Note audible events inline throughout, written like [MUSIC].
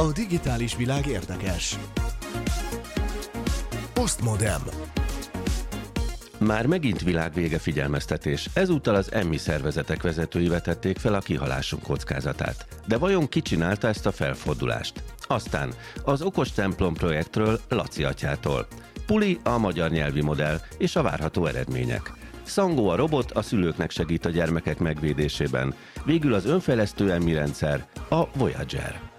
A digitális világ érdekes. Postmodem. Már megint világvége figyelmeztetés. Ezúttal az emmi szervezetek vezetői vetették fel a kihalásunk kockázatát. De vajon ki csinálta ezt a felfordulást? Aztán az Okos Templom projektről Laci atyától. Puli a magyar nyelvi modell és a várható eredmények. Szangó a robot a szülőknek segít a gyermekek megvédésében. Végül az önfejlesztő emmi rendszer, a Voyager.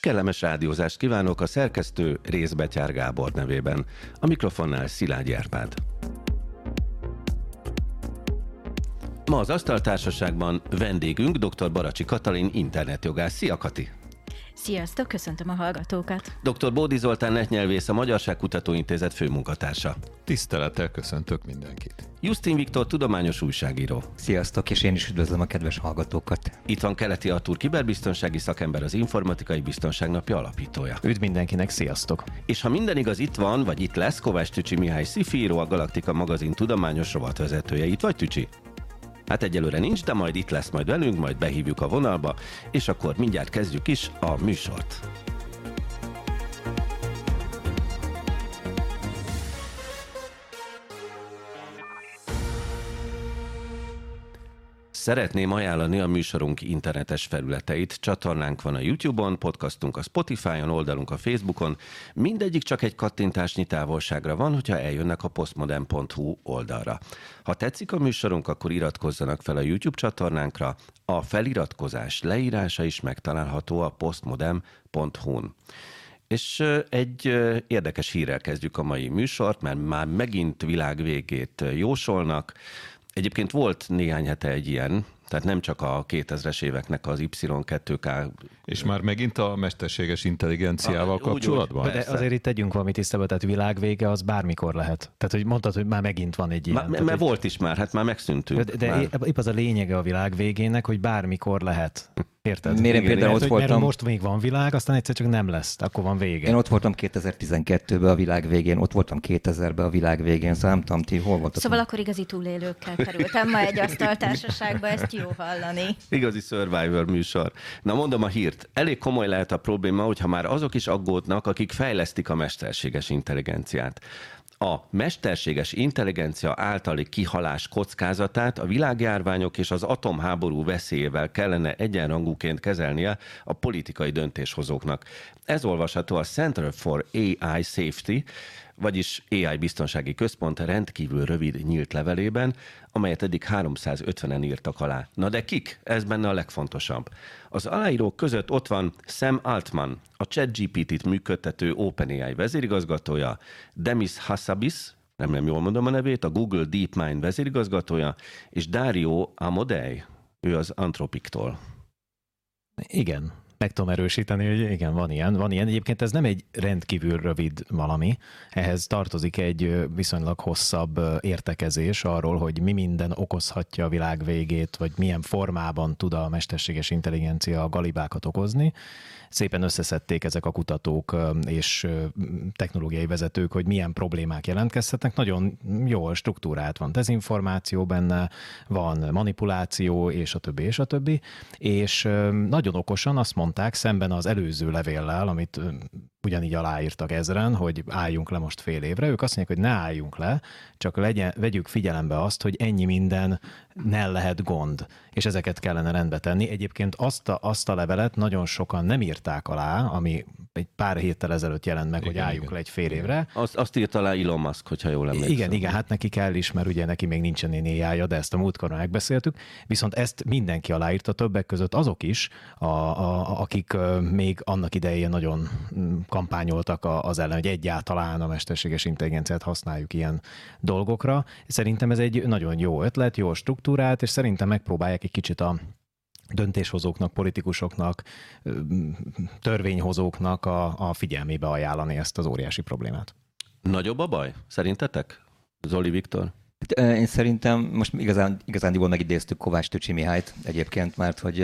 Kellemes rádiózást kívánok a szerkesztő Részbetyár Gábor nevében. A mikrofonnál Szilágy Árpád. Ma az Asztaltársaságban vendégünk dr. Baracsi Katalin internetjogász. Szia Kati! Sziasztok, köszöntöm a hallgatókat! Dr. Bódi Zoltán netnyelvész, a Magyarság Kutatóintézet főmunkatársa. Tisztelettel köszöntök mindenkit. Justin Viktor, tudományos újságíró. Sziasztok, és én is üdvözlöm a kedves hallgatókat. Itt van Keleti Artúr, kiberbiztonsági szakember, az Informatikai Biztonság Napja alapítója. Üdv mindenkinek, sziasztok! És ha minden igaz, itt van, vagy itt lesz, Kovács Tücsi Mihály Szifíró, a Galaktika magazin tudományos rovatvezetője. Itt vagy Tücsi? Hát egyelőre nincs, de majd itt lesz majd velünk, majd behívjuk a vonalba, és akkor mindjárt kezdjük is a műsort. Szeretném ajánlani a műsorunk internetes felületeit. Csatornánk van a YouTube-on, podcastunk a Spotify-on, oldalunk a Facebookon. Mindegyik csak egy kattintásnyi távolságra van, hogyha eljönnek a postmodern.hu oldalra. Ha tetszik a műsorunk, akkor iratkozzanak fel a YouTube csatornánkra. A feliratkozás leírása is megtalálható a postmodern.hu-n. És egy érdekes hírrel kezdjük a mai műsort, mert már megint világvégét jósolnak. Egyébként volt néhány hete egy ilyen, tehát nem csak a 2000-es éveknek az Y2K. És már megint a mesterséges intelligenciával a, kapcsolatban? Úgy, úgy, de azért itt tegyünk valami tisztába, tehát világvége az bármikor lehet. Tehát, hogy mondtad, hogy már megint van egy ilyen. Mert tehát, volt is már, hát már megszűntünk. De, de már. épp az a lényege a világ végének, hogy bármikor lehet. Érted? Miért én például Mert, ott voltam... Mert most még van világ, aztán egyszer csak nem lesz, akkor van vége. Én ott voltam 2012-ben a világ végén, ott voltam 2000-ben a világ végén, szóval nem tudom, ti hol voltatok? Szóval akkor igazi túlélőkkel kerültem ma egy asztaltársaságba, ezt jó hallani. Igazi Survivor műsor. Na mondom a hírt. Elég komoly lehet a probléma, hogyha már azok is aggódnak, akik fejlesztik a mesterséges intelligenciát. A mesterséges intelligencia általi kihalás kockázatát a világjárványok és az atomháború veszélyével kellene egyenrangúként kezelnie a politikai döntéshozóknak. Ez olvasható a Center for AI Safety, vagyis AI Biztonsági Központ rendkívül rövid nyílt levelében, amelyet eddig 350-en írtak alá. Na de kik? Ez benne a legfontosabb. Az aláírók között ott van Sam Altman, a ChatGPT-t működtető OpenAI vezérigazgatója, Demis Hassabis, nem nem jól mondom a nevét, a Google DeepMind vezérigazgatója, és Dario Amodei, ő az Anthropic-tól. Igen, meg tudom erősíteni, hogy igen, van ilyen. Van ilyen. Egyébként ez nem egy rendkívül rövid valami. Ehhez tartozik egy viszonylag hosszabb értekezés arról, hogy mi minden okozhatja a világ végét, vagy milyen formában tud a mesterséges intelligencia a galibákat okozni szépen összeszedték ezek a kutatók és technológiai vezetők, hogy milyen problémák jelentkezhetnek. Nagyon jó struktúrát van dezinformáció benne, van manipuláció, és a többi, és a többi. És nagyon okosan azt mondták szemben az előző levéllel, amit ugyanígy aláírtak ezren, hogy álljunk le most fél évre. Ők azt mondják, hogy ne álljunk le, csak legyen, vegyük figyelembe azt, hogy ennyi minden ne lehet gond, és ezeket kellene rendbe tenni. Egyébként azt a, azt a levelet nagyon sokan nem írták alá, ami egy pár héttel ezelőtt jelent meg, igen, hogy álljunk igen. le egy fél évre. Azt, azt írt alá Elon Musk, hogyha jól emlékszem. Igen, igen, hát neki kell is, mert ugye neki még nincsen énéjája, de ezt a múltkor megbeszéltük. Viszont ezt mindenki aláírta, többek között azok is, a, a, akik még annak idején nagyon kampányoltak az ellen, hogy egyáltalán a mesterséges intelligenciát használjuk ilyen dolgokra. Szerintem ez egy nagyon jó ötlet, jó struktúrát, és szerintem megpróbálják egy kicsit a döntéshozóknak, politikusoknak, törvényhozóknak a, a figyelmébe ajánlani ezt az óriási problémát. Nagyobb a baj, szerintetek? Zoli Viktor? Hát, én szerintem most igazán, igazándiból megidéztük Kovács Tücsi Mihályt egyébként, mert hogy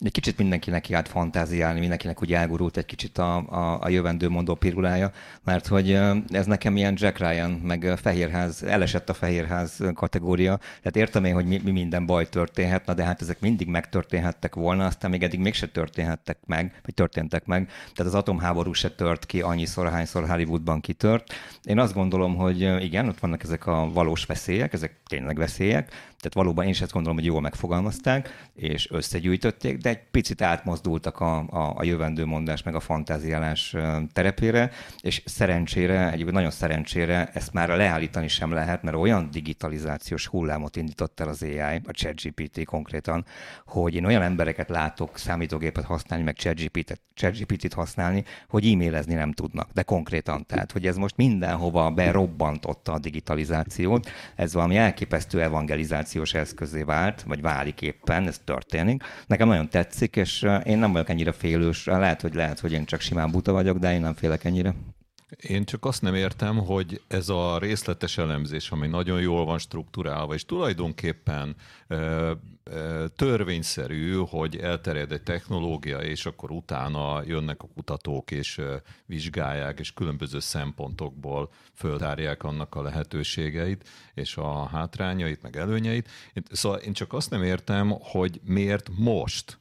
egy kicsit mindenkinek járt fantáziálni, mindenkinek úgy elgurult egy kicsit a, a, a jövendő mondó pirulája, mert hogy ez nekem ilyen Jack Ryan, meg Fehérház, elesett a Fehérház kategória, tehát értem én, hogy mi, mi minden baj történhetne, de hát ezek mindig megtörténhettek volna, aztán még eddig mégse történhettek meg, vagy történtek meg, tehát az atomháború se tört ki annyiszor, hányszor Hollywoodban kitört. Én azt gondolom, hogy igen, ott vannak ezek a valós veszélyek, veszélyek, ezek tényleg veszélyek, tehát valóban én is azt gondolom, hogy jól megfogalmazták, és összegyűjtötték, de egy picit átmozdultak a, a, a jövendő mondás meg a fantáziálás terepére, és szerencsére, egy nagyon szerencsére ezt már leállítani sem lehet, mert olyan digitalizációs hullámot indított el az AI, a ChatGPT konkrétan, hogy én olyan embereket látok számítógépet használni, meg ChatGPT-t, ChatGPT-t használni, hogy e-mailezni nem tudnak, de konkrétan. Tehát, hogy ez most mindenhova berobbantotta a digitalizációt, ez valami elképesztő evangelizációs eszközé vált, vagy válik éppen, ez történik. Nekem nagyon tetszik, és én nem vagyok ennyire félős. Lehet, hogy lehet, hogy én csak simán buta vagyok, de én nem félek ennyire. Én csak azt nem értem, hogy ez a részletes elemzés, ami nagyon jól van struktúrálva, és tulajdonképpen ö, ö, törvényszerű, hogy elterjed egy technológia, és akkor utána jönnek a kutatók, és ö, vizsgálják, és különböző szempontokból föltárják annak a lehetőségeit, és a hátrányait, meg előnyeit. Szóval én csak azt nem értem, hogy miért most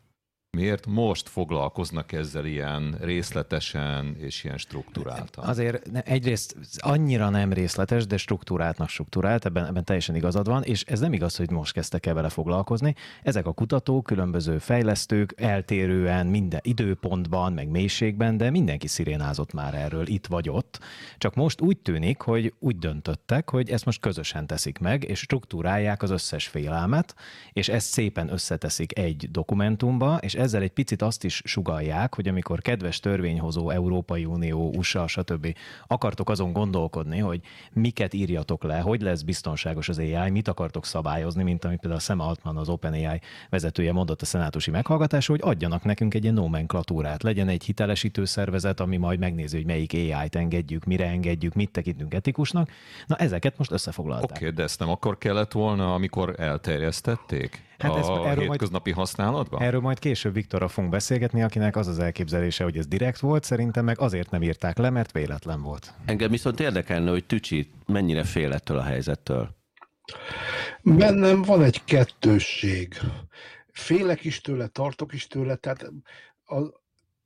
miért most foglalkoznak ezzel ilyen részletesen és ilyen struktúráltan? Azért egyrészt annyira nem részletes, de struktúráltnak struktúrált, ebben, ebben teljesen igazad van, és ez nem igaz, hogy most kezdtek el vele foglalkozni. Ezek a kutatók, különböző fejlesztők eltérően minden időpontban, meg mélységben, de mindenki szirénázott már erről itt vagy ott. Csak most úgy tűnik, hogy úgy döntöttek, hogy ezt most közösen teszik meg, és struktúrálják az összes félelmet, és ezt szépen összeteszik egy dokumentumba, és ezzel egy picit azt is sugalják, hogy amikor kedves törvényhozó, Európai Unió, USA, stb. akartok azon gondolkodni, hogy miket írjatok le, hogy lesz biztonságos az AI, mit akartok szabályozni, mint amit például Sam Altman, az OpenAI vezetője mondott a szenátusi meghallgatásra, hogy adjanak nekünk egy ilyen nomenklatúrát, legyen egy hitelesítő szervezet, ami majd megnézi, hogy melyik AI-t engedjük, mire engedjük, mit tekintünk etikusnak. Na ezeket most összefoglalták. Oké, okay, de ezt nem akkor kellett volna, amikor elterjesztették? Hát a ez, erről hétköznapi majd, használatban? Erről majd később Viktorra fogunk beszélgetni, akinek az az elképzelése, hogy ez direkt volt, szerintem meg azért nem írták le, mert véletlen volt. Engem viszont érdekelne, hogy Tücsi mennyire fél ettől a helyzettől. Bennem van egy kettősség. Félek is tőle, tartok is tőle, tehát a,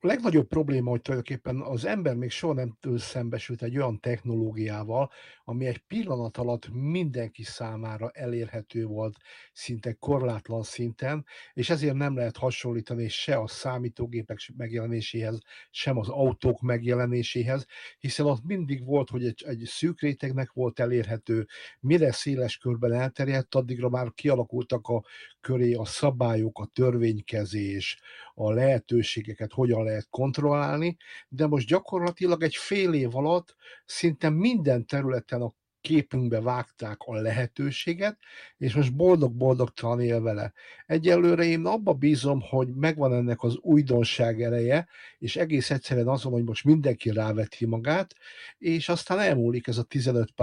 a legnagyobb probléma, hogy tulajdonképpen az ember még soha nem szembesült egy olyan technológiával, ami egy pillanat alatt mindenki számára elérhető volt szinte korlátlan szinten, és ezért nem lehet hasonlítani se a számítógépek megjelenéséhez, sem az autók megjelenéséhez, hiszen ott mindig volt, hogy egy, egy szűk rétegnek volt elérhető, mire széles körben elterjedt, addigra már kialakultak a köré a szabályok, a törvénykezés, a lehetőségeket hogyan lehet kontrollálni, de most gyakorlatilag egy fél év alatt szinte minden területen a képünkbe vágták a lehetőséget, és most boldog-boldogtalan él vele. Egyelőre én abba bízom, hogy megvan ennek az újdonság ereje, és egész egyszerűen azon, hogy most mindenki ráveti magát, és aztán elmúlik ez a 15,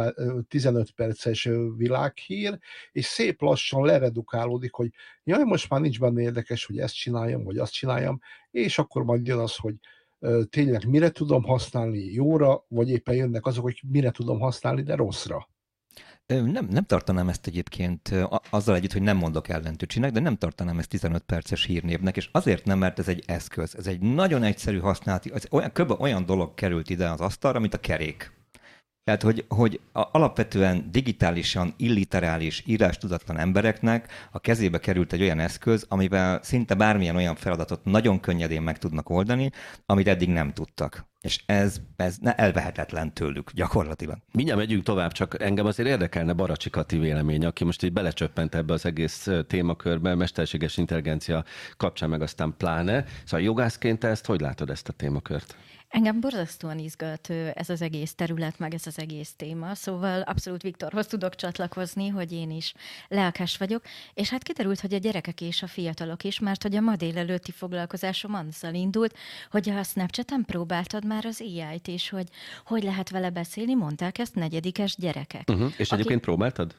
15 perces világhír, és szép lassan leredukálódik, hogy jaj, most már nincs benne érdekes, hogy ezt csináljam, vagy azt csináljam, és akkor majd jön az, hogy tényleg mire tudom használni jóra, vagy éppen jönnek azok, hogy mire tudom használni, de rosszra. Nem, nem tartanám ezt egyébként azzal együtt, hogy nem mondok ellentőcsinek, de nem tartanám ezt 15 perces hírnévnek, és azért nem, mert ez egy eszköz. Ez egy nagyon egyszerű használati, ez olyan, kb. olyan dolog került ide az asztalra, mint a kerék. Tehát, hogy, hogy alapvetően digitálisan illiterális, írástudatlan embereknek a kezébe került egy olyan eszköz, amivel szinte bármilyen olyan feladatot nagyon könnyedén meg tudnak oldani, amit eddig nem tudtak. És ez, ez elvehetetlen tőlük gyakorlatilag. Mindjárt megyünk tovább, csak engem azért érdekelne Baracsi Kati vélemény, aki most így belecsöppent ebbe az egész témakörbe, mesterséges intelligencia kapcsán meg aztán pláne. Szóval jogászként te ezt hogy látod ezt a témakört? Engem borzasztóan izgat ez az egész terület, meg ez az egész téma, szóval abszolút Viktorhoz tudok csatlakozni, hogy én is lelkes vagyok, és hát kiderült, hogy a gyerekek és a fiatalok is, mert hogy a ma délelőtti foglalkozásom azzal indult, hogy a Snapchat-en próbáltad már az AI-t, és hogy hogy lehet vele beszélni, mondták ezt negyedikes gyerekek. Uh-huh. És egyébként akik... próbáltad?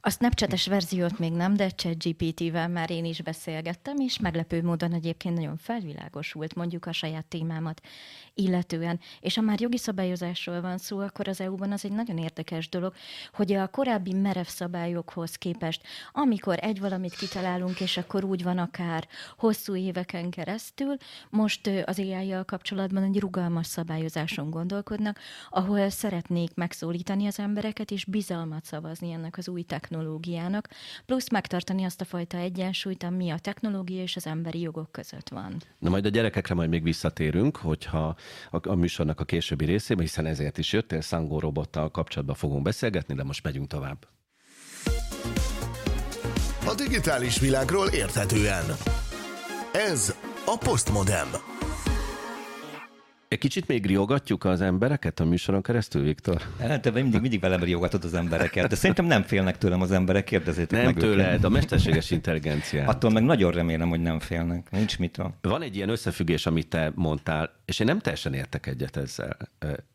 A Snapchat-es verziót még nem, de ChatGPT-vel már én is beszélgettem, és meglepő módon egyébként nagyon felvilágosult mondjuk a saját témámat illetően. És ha már jogi szabályozásról van szó, akkor az EU-ban az egy nagyon érdekes dolog, hogy a korábbi merev szabályokhoz képest, amikor egy valamit kitalálunk, és akkor úgy van akár hosszú éveken keresztül, most az ai kapcsolatban egy rugalmas szabályozáson gondolkodnak, ahol szeretnék megszólítani az embereket, és bizalmat szavazni ennek az új technológiának, plusz megtartani azt a fajta egyensúlyt, ami a technológia és az emberi jogok között van. Na majd a gyerekekre majd még visszatérünk, hogyha a, a műsornak a későbbi részében, hiszen ezért is jöttél, Szangó robottal kapcsolatban fogunk beszélgetni, de most megyünk tovább. A digitális világról érthetően. Ez a Postmodem. Egy kicsit még riogatjuk az embereket a műsoron keresztül, Viktor? Hát, te mindig, mindig velem riogatod az embereket, de szerintem nem félnek tőlem az emberek, kérdezzétek nem meg tőled, őket. a mesterséges intelligencia. Attól meg nagyon remélem, hogy nem félnek. Nincs mit van. Van egy ilyen összefüggés, amit te mondtál, és én nem teljesen értek egyet ezzel.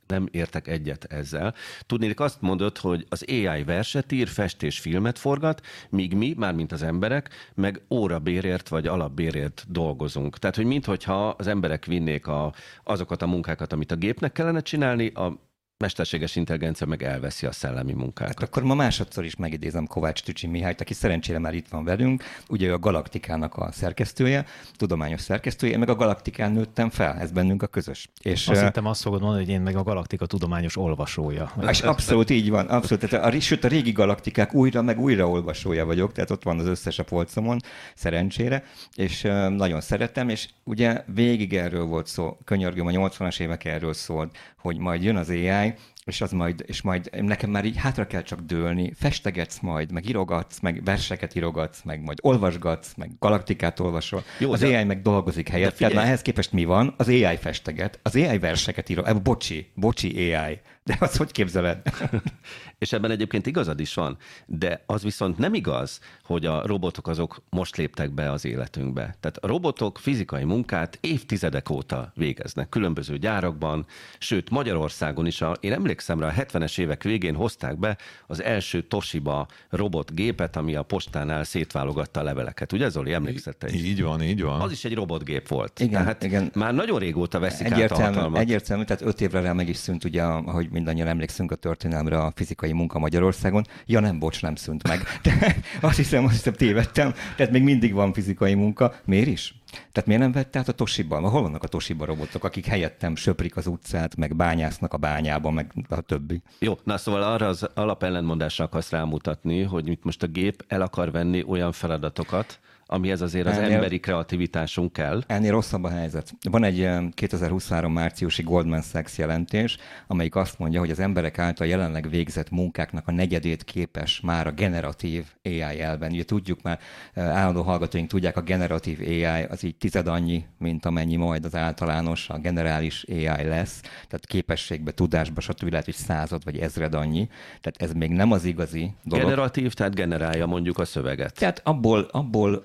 Nem értek egyet ezzel. Tudnék azt mondod, hogy az AI verset ír, fest és filmet forgat, míg mi, mármint az emberek, meg órabérért vagy alapbérért dolgozunk. Tehát, hogy minthogyha az emberek vinnék a, azokat a munkákat, amit a gépnek kellene csinálni, a mesterséges intelligencia meg elveszi a szellemi munkákat. Hát akkor ma másodszor is megidézem Kovács Tücsi Mihályt, aki szerencsére már itt van velünk. Ugye ő a Galaktikának a szerkesztője, tudományos szerkesztője, én meg a Galaktikán nőttem fel, ez bennünk a közös. És azt hittem azt fogod mondani, hogy én meg a Galaktika tudományos olvasója. És abszolút így van, abszolút. Tehát a, sőt, a régi galaktikák újra meg újra olvasója vagyok, tehát ott van az összes a polcomon, szerencsére, és nagyon szeretem, és ugye végig erről volt szó, könyörgöm, a 80-as évek erről szólt, hogy majd jön az AI, és az majd, és majd nekem már így hátra kell csak dőlni, festegetsz majd, meg írogatsz, meg verseket írogatsz, meg majd olvasgatsz, meg galaktikát olvasol. Jó, az de, AI meg dolgozik helyett. Tehát már ehhez képest mi van? Az AI festeget, az AI verseket írok. Eh, bocsi, bocsi AI. De azt hogy képzeled? [LAUGHS] és ebben egyébként igazad is van, de az viszont nem igaz, hogy a robotok azok most léptek be az életünkbe. Tehát a robotok fizikai munkát évtizedek óta végeznek, különböző gyárakban, sőt Magyarországon is, a, én emlékszem rá, a 70-es évek végén hozták be az első Toshiba robotgépet, ami a postánál szétválogatta a leveleket. Ugye Zoli, emlékszel te is? Így van, így van. Az is egy robotgép volt. Igen, Tehát igen. már nagyon régóta veszik egyértelmű, át a hatalmat. Egyértelmű, tehát öt évre rá meg is szűnt, ugye, ahogy mindannyian emlékszünk a történelemre a fizikai munka Magyarországon. Ja nem, bocs, nem szűnt meg. [LAUGHS] De azt hiszem, azt hiszem tévedtem. Tehát még mindig van fizikai munka. Miért is? Tehát miért nem vett át a Toshiba? Hol vannak a Toshiba robotok, akik helyettem söprik az utcát, meg bányásznak a bányában, meg a többi? Jó, na szóval arra az alapellentmondásra akarsz rámutatni, hogy itt most a gép el akar venni olyan feladatokat, amihez azért az ennél, emberi kreativitásunk kell. Ennél rosszabb a helyzet. Van egy 2023 márciusi Goldman Sachs jelentés, amelyik azt mondja, hogy az emberek által jelenleg végzett munkáknak a negyedét képes már a generatív AI elven. Ugye tudjuk már, állandó hallgatóink tudják, a generatív AI az így tized annyi, mint amennyi majd az általános, a generális AI lesz, tehát képességbe, tudásba, stb. lehet, hogy század vagy ezred annyi. Tehát ez még nem az igazi dolog. Generatív, tehát generálja mondjuk a szöveget. Tehát abból, abból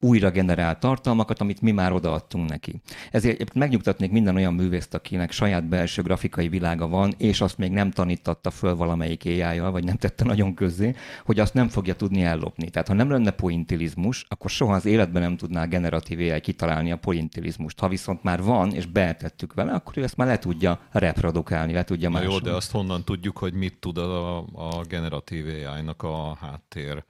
újra generál tartalmakat, amit mi már odaadtunk neki. Ezért megnyugtatnék minden olyan művészt, akinek saját belső grafikai világa van, és azt még nem tanítatta föl valamelyik ai vagy nem tette nagyon közzé, hogy azt nem fogja tudni ellopni. Tehát ha nem lenne pointilizmus, akkor soha az életben nem tudná a generatív AI kitalálni a pointilizmust. Ha viszont már van, és betettük vele, akkor ő ezt már le tudja reprodukálni, le tudja másolni. Jó, de azt honnan tudjuk, hogy mit tud a, a generatív AI-nak a háttér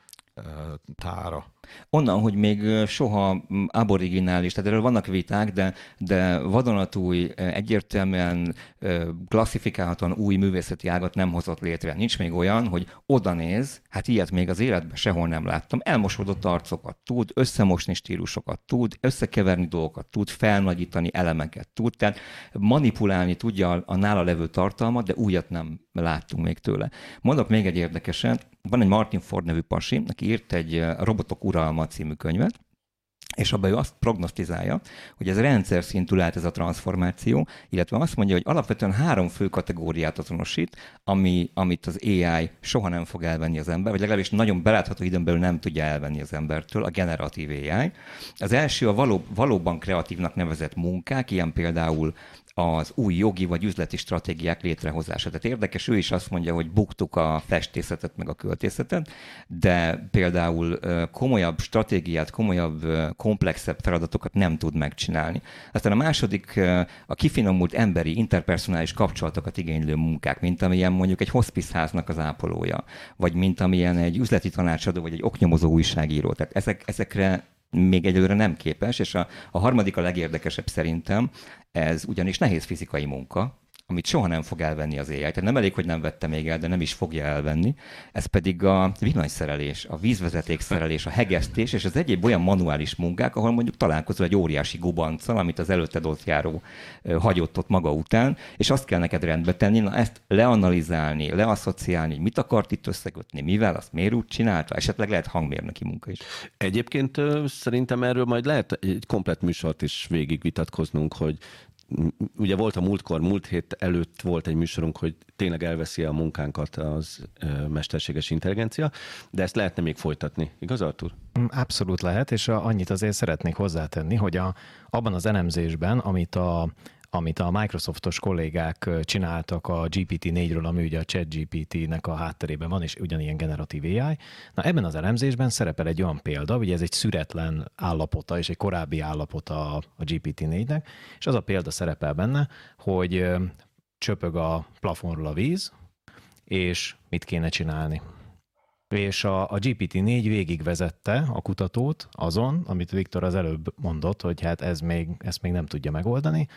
tára? Onnan, hogy még soha aboriginális, tehát erről vannak viták, de, de vadonatúj, egyértelműen klasszifikálhatóan új művészeti ágat nem hozott létre. Nincs még olyan, hogy oda néz, hát ilyet még az életben sehol nem láttam, elmosodott arcokat tud, összemosni stílusokat tud, összekeverni dolgokat tud, felnagyítani elemeket tud, tehát manipulálni tudja a nála levő tartalmat, de újat nem láttunk még tőle. Mondok még egy érdekeset, van egy Martin Ford nevű pasi, aki írt egy Robotok uralma című könyvet, és abban ő azt prognosztizálja, hogy ez rendszer szintű lehet ez a transformáció, illetve azt mondja, hogy alapvetően három fő kategóriát azonosít, ami, amit az AI soha nem fog elvenni az ember, vagy legalábbis nagyon belátható időn belül nem tudja elvenni az embertől, a generatív AI. Az első a való, valóban kreatívnak nevezett munkák, ilyen például az új jogi vagy üzleti stratégiák létrehozása. Tehát érdekes, ő is azt mondja, hogy buktuk a festészetet meg a költészetet, de például komolyabb stratégiát, komolyabb, komplexebb feladatokat nem tud megcsinálni. Aztán a második a kifinomult emberi, interpersonális kapcsolatokat igénylő munkák, mint amilyen mondjuk egy hospisháznak az ápolója, vagy mint amilyen egy üzleti tanácsadó, vagy egy oknyomozó újságíró. Tehát ezek, ezekre még egyelőre nem képes, és a, a harmadik a legérdekesebb szerintem, ez ugyanis nehéz fizikai munka, amit soha nem fog elvenni az AI. Tehát nem elég, hogy nem vette még el, de nem is fogja elvenni. Ez pedig a villanyszerelés, a vízvezetékszerelés, a hegesztés és az egyéb olyan manuális munkák, ahol mondjuk találkozol egy óriási gubanccal, amit az előtted ott járó hagyott ott maga után, és azt kell neked rendbe tenni, na ezt leanalizálni, leasszociálni, mit akart itt összekötni, mivel, azt miért úgy csinálta, esetleg lehet hangmérnöki munka is. Egyébként szerintem erről majd lehet egy komplet műsort is végig vitatkoznunk, hogy ugye volt a múltkor, múlt hét előtt volt egy műsorunk, hogy tényleg elveszi a munkánkat az mesterséges intelligencia, de ezt lehetne még folytatni, igaz Artur? Mm, abszolút lehet, és annyit azért szeretnék hozzátenni, hogy a, abban az elemzésben, amit a amit a Microsoftos kollégák csináltak a GPT-4-ről, ami ugye a ChatGPT-nek a hátterében van, és ugyanilyen generatív AI. Na ebben az elemzésben szerepel egy olyan példa, ugye ez egy szüretlen állapota, és egy korábbi állapota a GPT-4-nek, és az a példa szerepel benne, hogy csöpög a plafonról a víz, és mit kéne csinálni. És a, a GPT-4 végigvezette a kutatót azon, amit Viktor az előbb mondott, hogy hát ez még, ezt még nem tudja megoldani,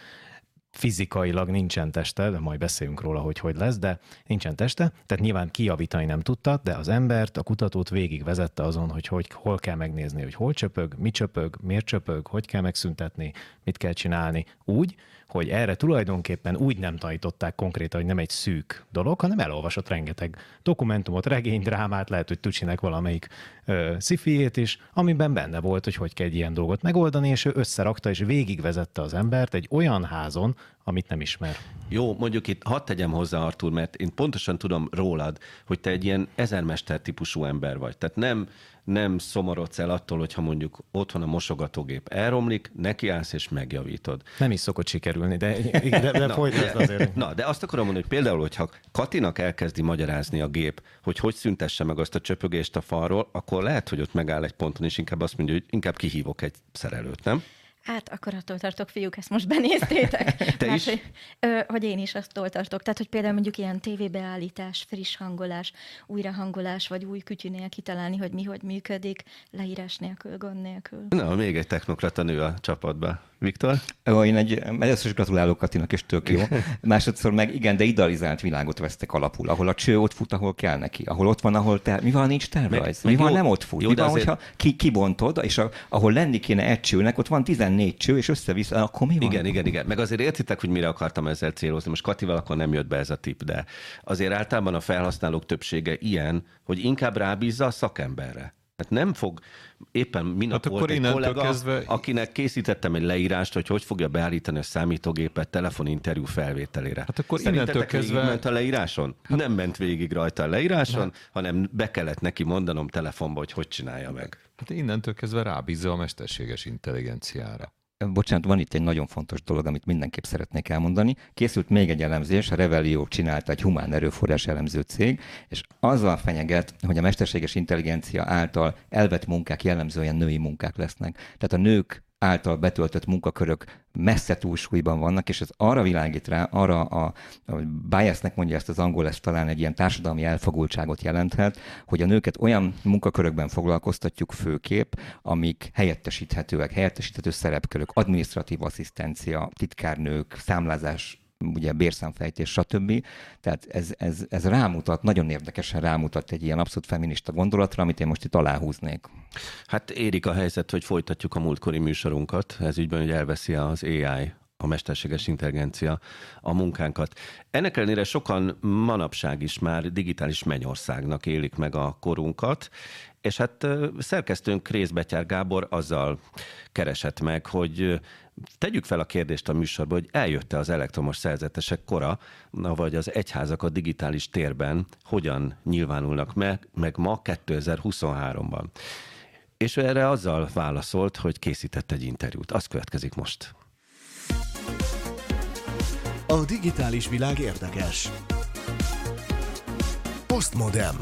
fizikailag nincsen teste, de majd beszélünk róla, hogy hogy lesz, de nincsen teste, tehát nyilván kijavítani nem tudta, de az embert, a kutatót végig vezette azon, hogy, hogy hol kell megnézni, hogy hol csöpög, mi csöpög, miért csöpög, hogy kell megszüntetni, mit kell csinálni, úgy, hogy erre tulajdonképpen úgy nem tanították konkrétan, hogy nem egy szűk dolog, hanem elolvasott rengeteg dokumentumot, regény, drámát, lehet, hogy Tucsinek valamelyik ö, szifiét is, amiben benne volt, hogy hogy kell egy ilyen dolgot megoldani, és ő összerakta és végigvezette az embert egy olyan házon, amit nem ismer. Jó, mondjuk itt hadd tegyem hozzá, Artur, mert én pontosan tudom rólad, hogy te egy ilyen ezermester típusú ember vagy. Tehát nem, nem szomorodsz el attól, hogyha mondjuk otthon a mosogatógép elromlik, nekiállsz és megjavítod. Nem is szokott sikerülni, de, [LAUGHS] de, de na, de, azért. Na, de azt akarom mondani, hogy például, hogyha Katinak elkezdi magyarázni a gép, hogy hogy szüntesse meg azt a csöpögést a falról, akkor lehet, hogy ott megáll egy ponton, és inkább azt mondja, hogy inkább kihívok egy szerelőt, nem? Hát akkor attól tartok, fiúk, ezt most benéztétek. [LAUGHS] Te Más, is? Hogy, ö, hogy én is attól tartok. Tehát, hogy például mondjuk ilyen tévébeállítás, friss hangolás, újrahangolás, vagy új kütyűnél kitalálni, hogy mi hogy működik, leírás nélkül, gond nélkül. Na, még egy technokrata nő a csapatba. Viktor? Ó, én egy, először is gratulálok Katinak, és tök jó. [LAUGHS] Másodszor meg igen, de idealizált világot vesztek alapul, ahol a cső ott fut, ahol kell neki, ahol ott van, ahol te, mi van, nincs tervrajz, mi van, jó, nem ott fut, jó, mi van, azért... hogyha ki, kibontod, és a, ahol lenni kéne egy csőnek, ott van 14 cső, és össze akkor mi van? Igen, igen, igen. Meg azért értitek, hogy mire akartam ezzel célozni. Most Katival akkor nem jött be ez a tip, de azért általában a felhasználók többsége ilyen, hogy inkább rábízza a szakemberre. Hát nem fog, éppen minap hát volt egy kollega, kezdve... akinek készítettem egy leírást, hogy hogy fogja beállítani a számítógépet telefoninterjú felvételére. Hát akkor innentől kezdve... ment a leíráson? Hát... Nem ment végig rajta a leíráson, hát... hanem be kellett neki mondanom telefonba, hogy hogy csinálja meg. Hát innentől kezdve rábízza a mesterséges intelligenciára. Bocsánat, van itt egy nagyon fontos dolog, amit mindenképp szeretnék elmondani. Készült még egy elemzés, a Revelio csinálta egy humán erőforrás elemző cég, és azzal fenyeget, hogy a mesterséges intelligencia által elvett munkák jellemzően női munkák lesznek. Tehát a nők által betöltött munkakörök messze túlsúlyban vannak, és ez arra világít rá, arra a, a biasnek mondja ezt az angol, ez talán egy ilyen társadalmi elfogultságot jelenthet, hogy a nőket olyan munkakörökben foglalkoztatjuk főkép, amik helyettesíthetőek, helyettesíthető szerepkörök, administratív asszisztencia, titkárnők, számlázás ugye bérszámfejtés, stb. Tehát ez, ez, ez rámutat, nagyon érdekesen rámutat egy ilyen abszolút feminista gondolatra, amit én most itt aláhúznék. Hát érik a helyzet, hogy folytatjuk a múltkori műsorunkat, ez ügyben, hogy elveszi az AI a mesterséges intelligencia a munkánkat. Ennek ellenére sokan manapság is már digitális mennyországnak élik meg a korunkat, és hát szerkesztőnk Részbetyár Gábor azzal keresett meg, hogy tegyük fel a kérdést a műsorban, hogy eljött-e az elektromos szerzetesek kora, vagy az egyházak a digitális térben hogyan nyilvánulnak meg, meg ma 2023-ban. És erre azzal válaszolt, hogy készített egy interjút. Az következik most. A digitális világ érdekes. Postmodem.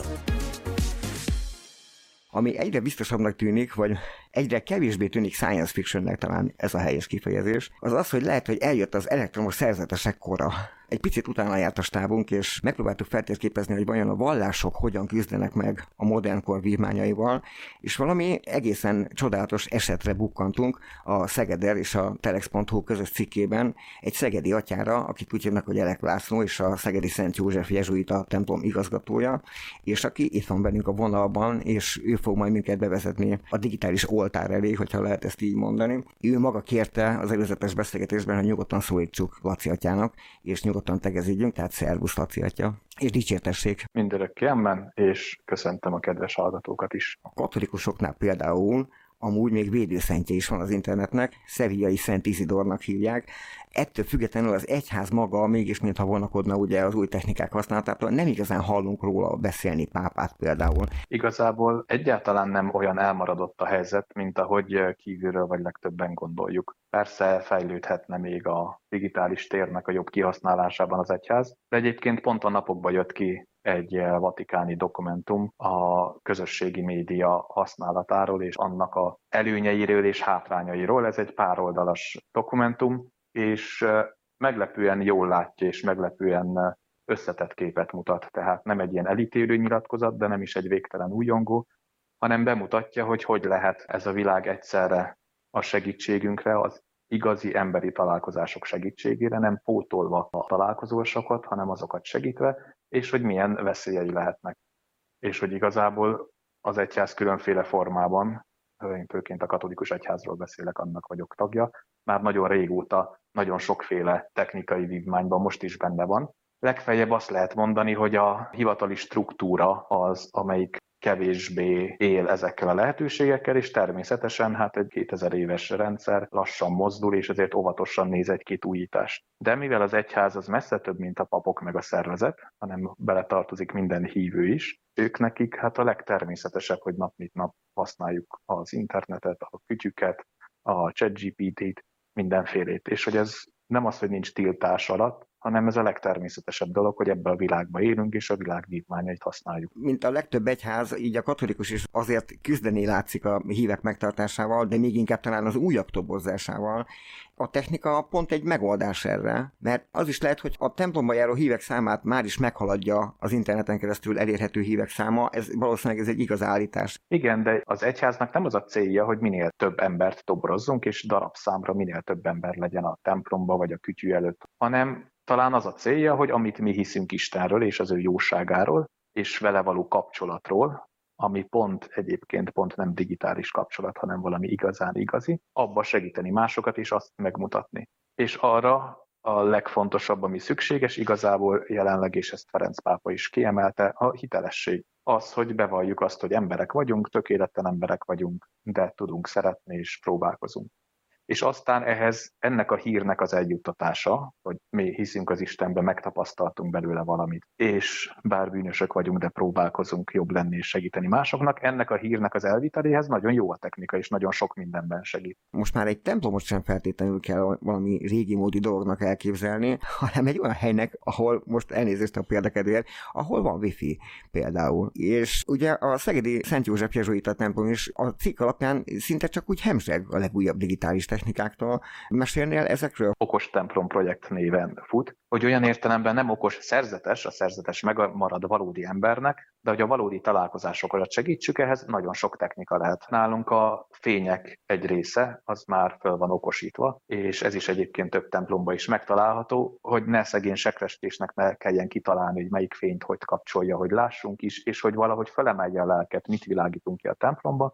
Ami egyre biztosabbnak tűnik, vagy egyre kevésbé tűnik science fictionnek talán ez a helyes kifejezés, az az, hogy lehet, hogy eljött az elektromos szerzetesek kora. Egy picit utána járt a stábunk, és megpróbáltuk feltérképezni, hogy vajon a vallások hogyan küzdenek meg a modern kor vívmányaival, és valami egészen csodálatos esetre bukkantunk a Szegeder és a telex.hu közös cikkében egy szegedi atyára, akit úgy hívnak, hogy Elek László, és a Szegedi Szent József Jezsuita templom igazgatója, és aki itt van bennünk a vonalban, és ő fog majd minket bevezetni a digitális oltár elé, hogyha lehet ezt így mondani. Ő maga kérte az előzetes beszélgetésben, hogy nyugodtan szólítsuk Laci atyának, és nyugodtan tegeződjünk, tehát szervusz Laci atya, és dicsértessék. Mindörökké emmen, és köszöntöm a kedves hallgatókat is. A katolikusoknál például amúgy még védőszentje is van az internetnek, Szevillai Szent Izidornak hívják. Ettől függetlenül az egyház maga mégis mintha vonakodna ugye az új technikák használatától, nem igazán hallunk róla beszélni pápát például. Igazából egyáltalán nem olyan elmaradott a helyzet, mint ahogy kívülről vagy legtöbben gondoljuk. Persze fejlődhetne még a digitális térnek a jobb kihasználásában az egyház, de egyébként pont a napokban jött ki egy eh, vatikáni dokumentum a közösségi média használatáról és annak a előnyeiről és hátrányairól. Ez egy pároldalas dokumentum, és eh, meglepően jól látja és meglepően eh, összetett képet mutat. Tehát nem egy ilyen elítélő nyilatkozat, de nem is egy végtelen újongó, hanem bemutatja, hogy hogy lehet ez a világ egyszerre a segítségünkre, az igazi emberi találkozások segítségére, nem pótolva a találkozósokat, hanem azokat segítve, és hogy milyen veszélyei lehetnek. És hogy igazából az egyház különféle formában, én főként a katolikus egyházról beszélek, annak vagyok tagja, már nagyon régóta nagyon sokféle technikai vívmányban most is benne van. Legfeljebb azt lehet mondani, hogy a hivatali struktúra az, amelyik kevésbé él ezekkel a lehetőségekkel, és természetesen hát egy 2000 éves rendszer lassan mozdul, és ezért óvatosan néz egy-két újítást. De mivel az egyház az messze több, mint a papok meg a szervezet, hanem beletartozik minden hívő is, ők nekik hát a legtermészetesebb, hogy nap mint nap használjuk az internetet, a kütyüket, a ChatGPT-t, mindenfélét. És hogy ez nem az, hogy nincs tiltás alatt, hanem ez a legtermészetesebb dolog, hogy ebben a világban élünk, és a világ vívmányait használjuk. Mint a legtöbb egyház, így a katolikus is azért küzdeni látszik a hívek megtartásával, de még inkább talán az újabb tobozásával. A technika pont egy megoldás erre, mert az is lehet, hogy a templomba járó hívek számát már is meghaladja az interneten keresztül elérhető hívek száma, ez valószínűleg ez egy igaz állítás. Igen, de az egyháznak nem az a célja, hogy minél több embert toborozzunk, és darabszámra minél több ember legyen a templomba vagy a kütyű előtt, hanem talán az a célja, hogy amit mi hiszünk Istenről és az ő jóságáról, és vele való kapcsolatról, ami pont egyébként pont nem digitális kapcsolat, hanem valami igazán igazi, abba segíteni másokat és azt megmutatni. És arra a legfontosabb, ami szükséges, igazából jelenleg, és ezt Ferenc pápa is kiemelte, a hitelesség. Az, hogy bevalljuk azt, hogy emberek vagyunk, tökéletlen emberek vagyunk, de tudunk szeretni és próbálkozunk és aztán ehhez ennek a hírnek az eljuttatása, hogy mi hiszünk az Istenben, megtapasztaltunk belőle valamit, és bár bűnösök vagyunk, de próbálkozunk jobb lenni és segíteni másoknak, ennek a hírnek az elviteléhez nagyon jó a technika, és nagyon sok mindenben segít. Most már egy templomot sem feltétlenül kell valami régi módi dolognak elképzelni, hanem egy olyan helynek, ahol most elnézést a példakedvéért, ahol van wifi például. És ugye a Szegedi Szent József Jezsuita templom is a cikk alapján szinte csak úgy hemzseg a legújabb digitális technikáktól. Mesélnél ezekről? Okos templom projekt néven fut, hogy olyan értelemben nem okos szerzetes, a szerzetes megmarad valódi embernek, de hogy a valódi találkozásokat segítsük, ehhez nagyon sok technika lehet. Nálunk a fények egy része, az már föl van okosítva, és ez is egyébként több templomban is megtalálható, hogy ne szegény sekrestésnek ne kelljen kitalálni, hogy melyik fényt hogy kapcsolja, hogy lássunk is, és hogy valahogy felemelje a lelket, mit világítunk ki a templomba,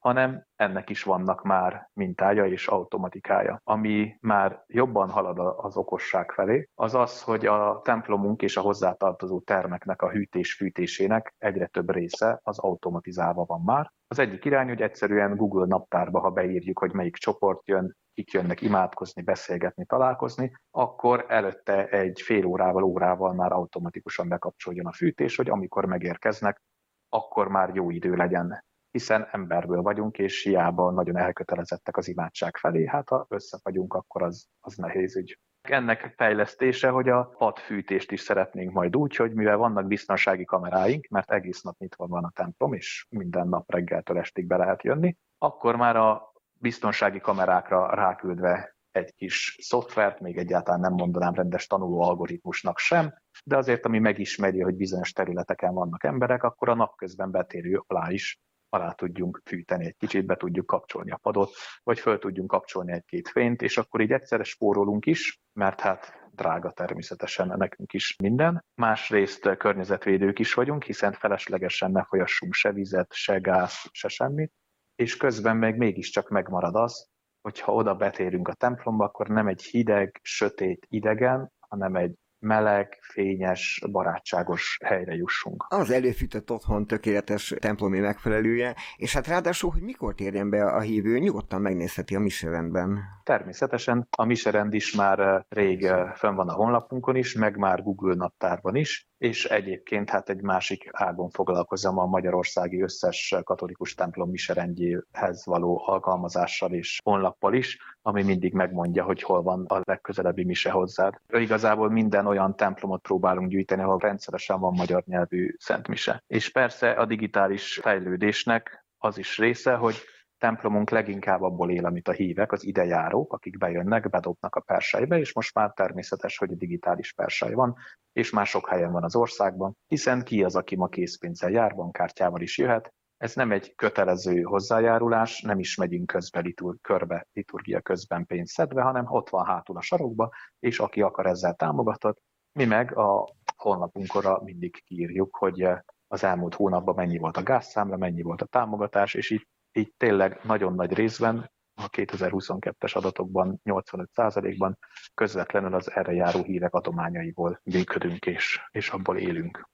hanem ennek is vannak már mintája és automatikája. Ami már jobban halad az okosság felé, az az, hogy a templomunk és a hozzátartozó termeknek a hűtés-fűtésének egyre több része az automatizálva van már. Az egyik irány, hogy egyszerűen Google naptárba, ha beírjuk, hogy melyik csoport jön, kik jönnek imádkozni, beszélgetni, találkozni, akkor előtte egy fél órával, órával már automatikusan bekapcsoljon a fűtés, hogy amikor megérkeznek, akkor már jó idő legyen hiszen emberből vagyunk, és hiába nagyon elkötelezettek az imádság felé, hát ha összefagyunk, akkor az, az nehéz ügy. Ennek fejlesztése, hogy a padfűtést is szeretnénk majd úgy, hogy mivel vannak biztonsági kameráink, mert egész nap nyitva van a templom, és minden nap reggeltől estig be lehet jönni, akkor már a biztonsági kamerákra ráküldve egy kis szoftvert, még egyáltalán nem mondanám rendes tanuló algoritmusnak sem, de azért, ami megismeri, hogy bizonyos területeken vannak emberek, akkor a napközben betérő alá is alá tudjunk fűteni egy kicsit, be tudjuk kapcsolni a padot, vagy föl tudjunk kapcsolni egy-két fényt, és akkor így egyszerre spórolunk is, mert hát drága természetesen nekünk is minden. Másrészt környezetvédők is vagyunk, hiszen feleslegesen ne folyassunk se vizet, se gáz, se semmit, és közben meg mégiscsak megmarad az, hogyha oda betérünk a templomba, akkor nem egy hideg, sötét idegen, hanem egy meleg, fényes, barátságos helyre jussunk. Az előfűtött otthon tökéletes templomi megfelelője, és hát ráadásul, hogy mikor térjen be a hívő, nyugodtan megnézheti a miserendben. Természetesen a miserend is már eh, rég eh, fönn van a honlapunkon is, meg már Google naptárban is, és egyébként hát egy másik ágon foglalkozom a magyarországi összes katolikus templom miserendjéhez való alkalmazással és honlappal is, ami mindig megmondja, hogy hol van a legközelebbi mise hozzád. Igazából minden olyan templomot próbálunk gyűjteni, ahol rendszeresen van magyar nyelvű szentmise. És persze a digitális fejlődésnek az is része, hogy templomunk leginkább abból él, amit a hívek, az idejárók, akik bejönnek, bedobnak a persejbe, és most már természetes, hogy a digitális persej van, és már sok helyen van az országban, hiszen ki az, aki ma készpénzzel jár, bankkártyával is jöhet, ez nem egy kötelező hozzájárulás, nem is megyünk közbe litur, körbe liturgia közben pénzt szedve, hanem ott van hátul a sarokba, és aki akar ezzel támogatott, mi meg a honlapunkra mindig kiírjuk, hogy az elmúlt hónapban mennyi volt a gázszámla, mennyi volt a támogatás, és így, így tényleg nagyon nagy részben a 2022-es adatokban 85%-ban közvetlenül az erre járó hírek adományaiból működünk és, és abból élünk.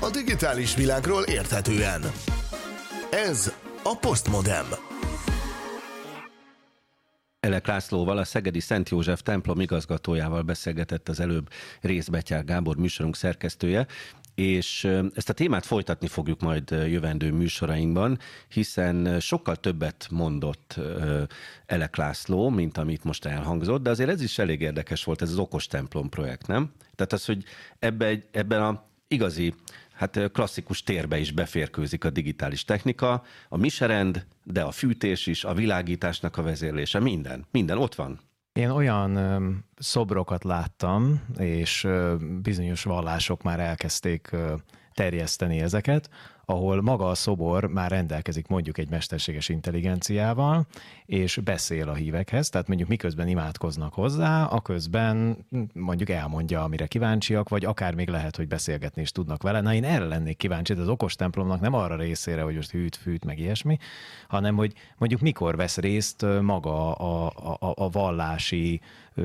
A digitális világról érthetően. Ez a Postmodem. Elek Lászlóval, a Szegedi Szent József templom igazgatójával beszélgetett az előbb Részbetyár Gábor műsorunk szerkesztője, és ezt a témát folytatni fogjuk majd jövendő műsorainkban, hiszen sokkal többet mondott Elek László, mint amit most elhangzott, de azért ez is elég érdekes volt, ez az okos templom projekt, nem? Tehát az, hogy ebbe, ebben a igazi, hát klasszikus térbe is beférkőzik a digitális technika, a miserend, de a fűtés is, a világításnak a vezérlése, minden, minden ott van. Én olyan szobrokat láttam, és bizonyos vallások már elkezdték terjeszteni ezeket, ahol maga a szobor már rendelkezik mondjuk egy mesterséges intelligenciával, és beszél a hívekhez, tehát mondjuk miközben imádkoznak hozzá, a közben mondjuk elmondja, amire kíváncsiak, vagy akár még lehet, hogy beszélgetni is tudnak vele. Na én erre lennék kíváncsi, de az okos templomnak nem arra részére, hogy most hűt, fűt, meg ilyesmi, hanem hogy mondjuk mikor vesz részt maga a, a, a vallási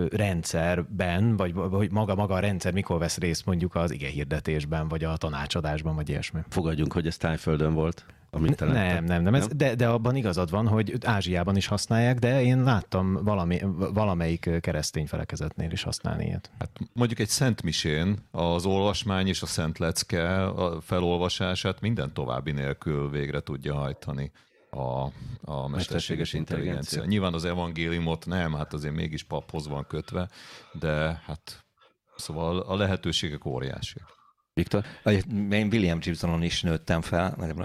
rendszerben, vagy, vagy maga, maga a rendszer mikor vesz részt mondjuk az ige hirdetésben, vagy a tanácsadásban, vagy ilyesmi. Fogadjunk, hogy ez tájföldön volt. Amit te nem, nem, nem, ez, de, de abban igazad van, hogy Ázsiában is használják, de én láttam valami, valamelyik keresztény felekezetnél is használni ilyet. Hát mondjuk egy szentmisén az olvasmány és a szent lecke a felolvasását minden további nélkül végre tudja hajtani a, a mesterséges intelligencia. Nyilván az evangéliumot nem, hát azért mégis paphoz van kötve, de hát szóval a lehetőségek óriásiak. Viktor? Én William Gibsonon is nőttem fel,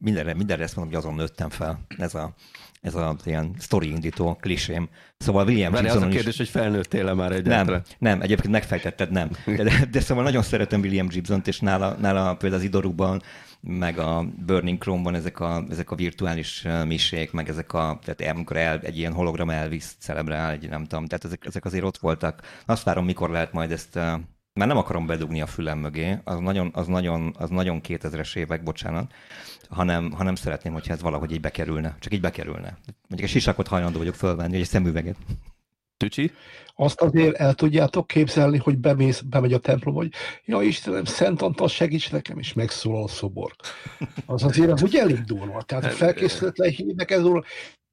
mindenre, mindenre ezt mondom, hogy azon nőttem fel. Ez a, ez a ilyen sztori indító klisém. Szóval William Várj, Gibsonon az a kérdés, is... hogy felnőttél-e már egyáltalán? Nem, nem, egyébként megfejtetted, nem. De, de szóval nagyon szeretem William Gibson-t, és nála, nála például az idorukban meg a Burning Chrome-ban ezek a, ezek a virtuális misék, meg ezek a, tehát amikor el, egy ilyen hologram Elvis celebrál, egy nem tudom, tehát ezek, ezek azért ott voltak. Azt várom, mikor lehet majd ezt már nem akarom bedugni a fülem mögé, az nagyon, az nagyon, az nagyon 2000-es évek, bocsánat, hanem, hanem szeretném, hogyha ez valahogy így bekerülne, csak így bekerülne. Mondjuk egy sisakot hajlandó vagyok fölvenni, vagy egy szemüveget. Tücsi? Azt azért el tudjátok képzelni, hogy bemész, bemegy a templom, hogy ja Istenem, Szent Antal segíts nekem, és megszólal a szobor. Az azért az úgy elég durva. Tehát hát, felkészületlen hívnek ez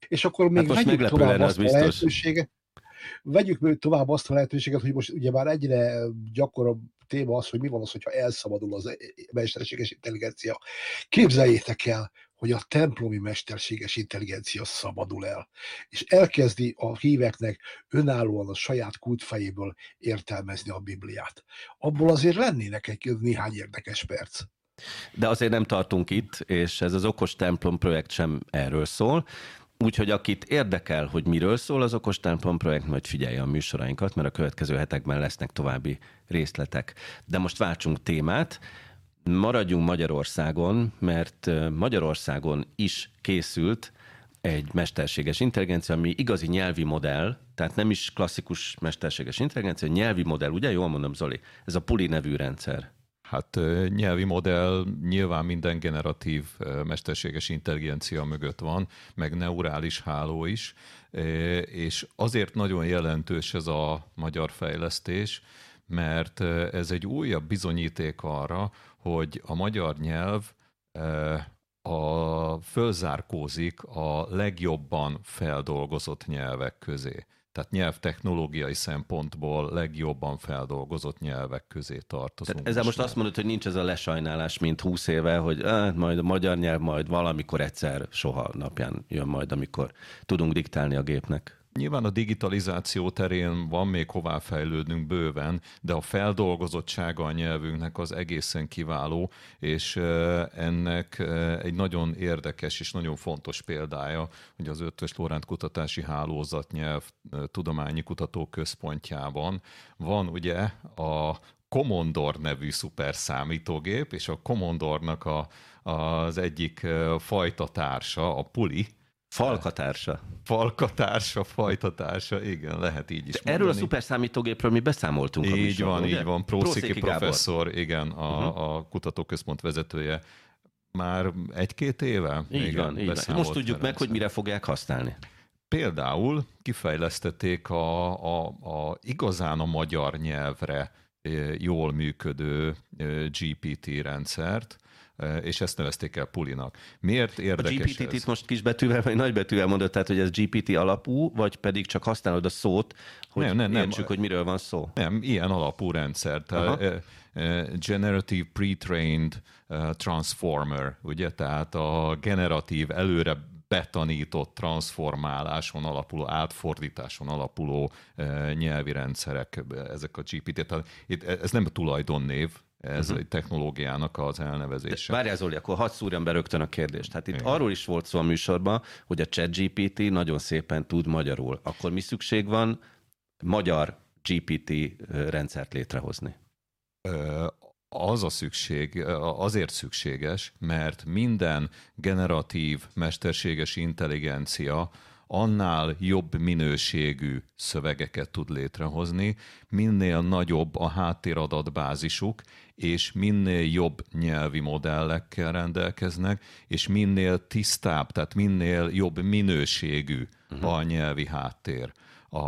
és akkor még hát vegyük tovább azt a lehetőséget, vegyük tovább azt a lehetőséget, hogy most ugye már egyre gyakoribb téma az, hogy mi van az, hogyha elszabadul az mesterséges intelligencia. Képzeljétek el, hogy a templomi mesterséges intelligencia szabadul el, és elkezdi a híveknek önállóan a saját kultfejéből értelmezni a Bibliát. Abból azért lennének egy néhány érdekes perc. De azért nem tartunk itt, és ez az okos templom projekt sem erről szól. Úgyhogy akit érdekel, hogy miről szól az Okos Templom projekt, majd figyelje a műsorainkat, mert a következő hetekben lesznek további részletek. De most váltsunk témát, maradjunk Magyarországon, mert Magyarországon is készült egy mesterséges intelligencia, ami igazi nyelvi modell, tehát nem is klasszikus mesterséges intelligencia, nyelvi modell, ugye? Jól mondom, Zoli? Ez a Puli nevű rendszer. Hát nyelvi modell nyilván minden generatív mesterséges intelligencia mögött van, meg neurális háló is, és azért nagyon jelentős ez a magyar fejlesztés, mert ez egy újabb bizonyíték arra, hogy a magyar nyelv a fölzárkózik a legjobban feldolgozott nyelvek közé tehát nyelvtechnológiai szempontból legjobban feldolgozott nyelvek közé tartozunk. Tehát ezzel most azt mondod, hogy nincs ez a lesajnálás, mint 20 éve, hogy eh, majd a magyar nyelv majd valamikor egyszer, soha napján jön majd, amikor tudunk diktálni a gépnek. Nyilván a digitalizáció terén van még hová fejlődnünk bőven, de a feldolgozottsága a nyelvünknek az egészen kiváló, és ennek egy nagyon érdekes és nagyon fontos példája, hogy az Ötös Lóránt Kutatási Hálózat nyelv tudományi kutatóközpontjában van ugye a Commodore nevű szuperszámítógép, és a Commodore-nak a, az egyik fajta társa, a Puli, Falkatársa. Falkatársa, fajtatársa, igen, lehet így is mondani. Erről a szuperszámítógépről mi beszámoltunk így a van, ugye? így van. Prósziki professzor, Gábor. igen, a, uh-huh. a kutatóközpont vezetője. Már egy-két éve? Így igen, van, így van. Most tudjuk meg, hogy mire fogják használni. Például kifejlesztették a, a, a igazán a magyar nyelvre eh, jól működő eh, GPT rendszert, és ezt nevezték el Pulinak. Miért érdekes A GPT-t itt most kisbetűvel vagy nagybetűvel mondod, tehát hogy ez GPT alapú, vagy pedig csak használod a szót, hogy nem, nem, nem. értsük, hogy miről van szó? Nem, ilyen alapú rendszer. Tehát, generative pre-trained transformer, ugye? Tehát a generatív előre betanított transformáláson alapuló, átfordításon alapuló nyelvi rendszerek, ezek a GPT. Tehát itt, ez nem a tulajdonnév, ez uh-huh. egy technológiának az elnevezése. Várjál Zoli, akkor hadd szúrjam be rögtön a kérdést. Hát itt Igen. arról is volt szó a műsorban, hogy a ChatGPT nagyon szépen tud magyarul. Akkor mi szükség van magyar GPT rendszert létrehozni? Az a szükség, azért szükséges, mert minden generatív mesterséges intelligencia annál jobb minőségű szövegeket tud létrehozni, minél nagyobb a háttéradatbázisuk, és minél jobb nyelvi modellekkel rendelkeznek, és minél tisztább, tehát minél jobb minőségű uh-huh. a nyelvi háttér, a,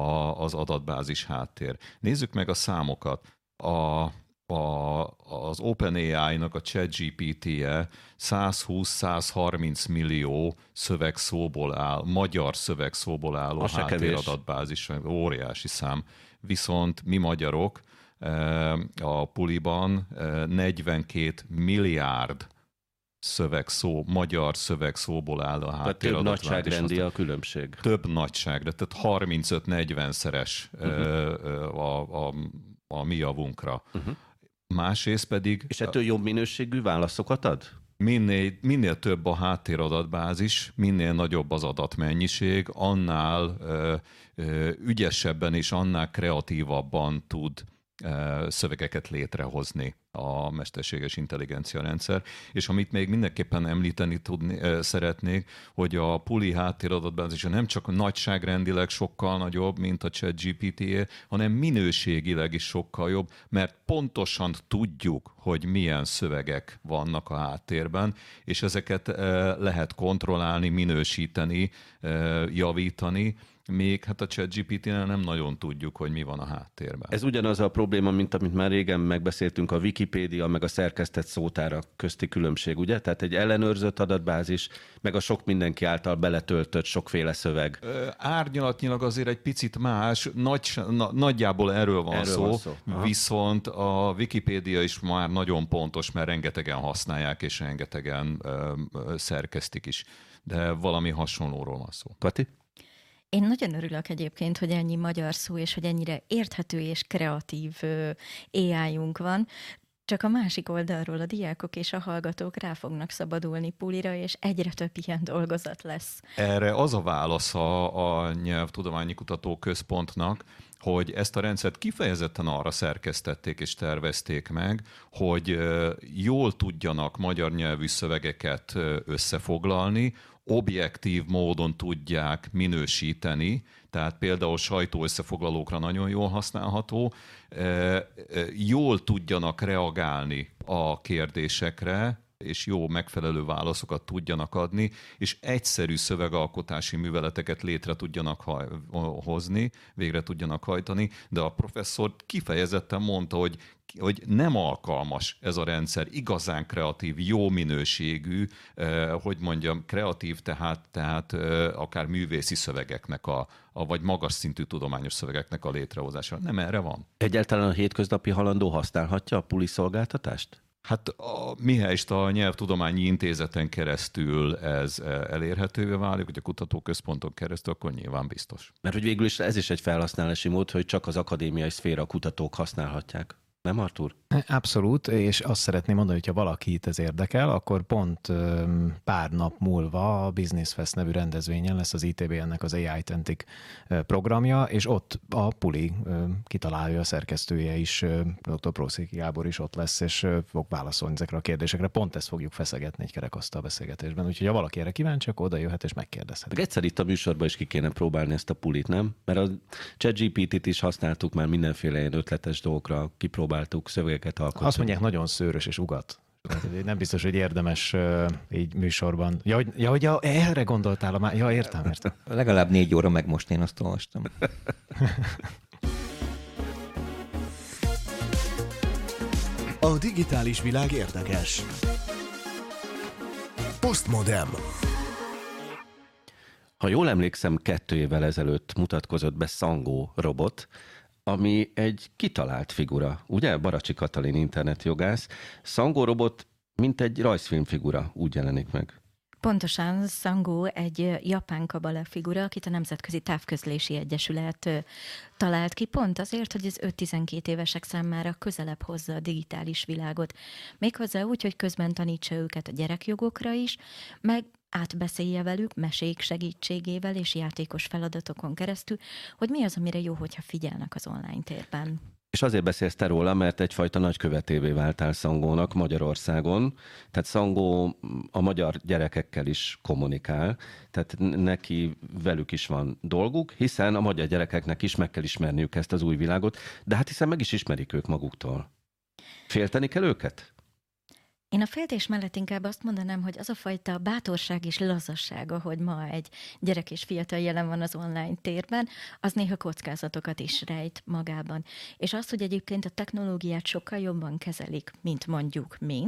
az adatbázis háttér. Nézzük meg a számokat. A a, az OpenAI-nak a ChatGPT-je 120-130 millió szövegszóból áll, magyar szövegszóból álló háttéradatbázis, óriási szám. Viszont mi magyarok eh, a puliban 42 eh, milliárd szövegszó, magyar szövegszóból áll a háttéradat. Több nagyságrendi a különbség. Több nagyságra, tehát 35-40 szeres uh-huh. a, a, a mi javunkra. Uh-huh másrészt pedig... És ettől jobb minőségű válaszokat ad? Minél, minél több a háttéradatbázis, minél nagyobb az adatmennyiség, annál ö, ö, ügyesebben és annál kreatívabban tud szövegeket létrehozni a mesterséges intelligencia rendszer. És amit még mindenképpen említeni tudni, szeretnék, hogy a puli háttéradatása nem csak nagyságrendileg sokkal nagyobb, mint a chat gpt hanem minőségileg is sokkal jobb, mert pontosan tudjuk, hogy milyen szövegek vannak a háttérben, és ezeket lehet kontrollálni, minősíteni, javítani, még hát a ChatGPT-nél nem nagyon tudjuk, hogy mi van a háttérben. Ez ugyanaz a probléma, mint amit már régen megbeszéltünk, a Wikipédia meg a szerkesztett szótára közti különbség, ugye? Tehát egy ellenőrzött adatbázis, meg a sok mindenki által beletöltött sokféle szöveg. Árnyalatnyilag azért egy picit más, nagy, na, nagyjából erről van Erről szó, van szó. Aha. viszont a Wikipédia is már nagyon pontos, mert rengetegen használják, és rengetegen ö, ö, szerkesztik is. De valami hasonlóról van szó. Kati? Én nagyon örülök egyébként, hogy ennyi magyar szó, és hogy ennyire érthető és kreatív AI-unk van. Csak a másik oldalról a diákok és a hallgatók rá fognak szabadulni pulira, és egyre több ilyen dolgozat lesz. Erre az a válasz a, a Nyelvtudományi Kutató Központnak, hogy ezt a rendszert kifejezetten arra szerkesztették és tervezték meg, hogy jól tudjanak magyar nyelvű szövegeket összefoglalni, objektív módon tudják minősíteni, tehát például sajtóösszefoglalókra nagyon jól használható, ö, ö, jól tudjanak reagálni a kérdésekre, és jó megfelelő válaszokat tudjanak adni, és egyszerű szövegalkotási műveleteket létre tudjanak haj- hozni, végre tudjanak hajtani, de a professzor kifejezetten mondta, hogy hogy nem alkalmas ez a rendszer, igazán kreatív, jó minőségű, eh, hogy mondjam, kreatív, tehát, tehát eh, akár művészi szövegeknek, a, a, vagy magas szintű tudományos szövegeknek a létrehozása. Nem erre van. Egyáltalán a hétköznapi halandó használhatja a puli szolgáltatást? Hát a, mihelyst a Nyelvtudományi Intézeten keresztül ez eh, elérhetővé válik, vagy a kutatóközponton keresztül, akkor nyilván biztos. Mert hogy végül is ez is egy felhasználási mód, hogy csak az akadémiai szféra kutatók használhatják. Nem, Artur? Abszolút, és azt szeretném mondani, hogy ha valakit ez érdekel, akkor pont pár nap múlva a Business Fest nevű rendezvényen lesz az ITB-nek az AI Tentic programja, és ott a Puli kitalálja a szerkesztője is, dr. Prószéki Gábor is ott lesz, és fog válaszolni ezekre a kérdésekre. Pont ezt fogjuk feszegetni egy kerekasztal beszélgetésben. Úgyhogy ha valaki erre kíváncsi, akkor oda jöhet és megkérdezhet. Meg egyszer itt a műsorban is ki kéne próbálni ezt a pulit, nem? Mert a ChatGPT-t is használtuk már mindenféle ilyen ötletes dolgokra, kipróbáltuk szövegeket alkotni. Azt mondják, nagyon szőrös és ugat. Nem biztos, hogy érdemes uh, így műsorban. Ja, hogy, ja, hogy ja, erre gondoltál, a má... ja, értem, értem. Legalább négy óra meg most én azt olvastam. A digitális világ érdekes. Postmodem. Ha jól emlékszem, kettő évvel ezelőtt mutatkozott be Szangó robot, ami egy kitalált figura, ugye? Baracsi Katalin internetjogász. Szangó robot, mint egy rajzfilmfigura, úgy jelenik meg. Pontosan Szangó egy japán kabala figura, akit a Nemzetközi Távközlési Egyesület talált ki, pont azért, hogy az 5-12 évesek számára közelebb hozza a digitális világot. Méghozzá úgy, hogy közben tanítsa őket a gyerekjogokra is, meg átbeszélje velük mesék segítségével és játékos feladatokon keresztül, hogy mi az, amire jó, hogyha figyelnek az online térben. És azért beszélsz te róla, mert egyfajta nagykövetévé váltál Szangónak Magyarországon. Tehát Szangó a magyar gyerekekkel is kommunikál, tehát neki velük is van dolguk, hiszen a magyar gyerekeknek is meg kell ismerniük ezt az új világot, de hát hiszen meg is ismerik ők maguktól. Félteni kell őket? Én a féltés mellett inkább azt mondanám, hogy az a fajta bátorság és lazasság, ahogy ma egy gyerek és fiatal jelen van az online térben, az néha kockázatokat is rejt magában. És azt, hogy egyébként a technológiát sokkal jobban kezelik, mint mondjuk mi,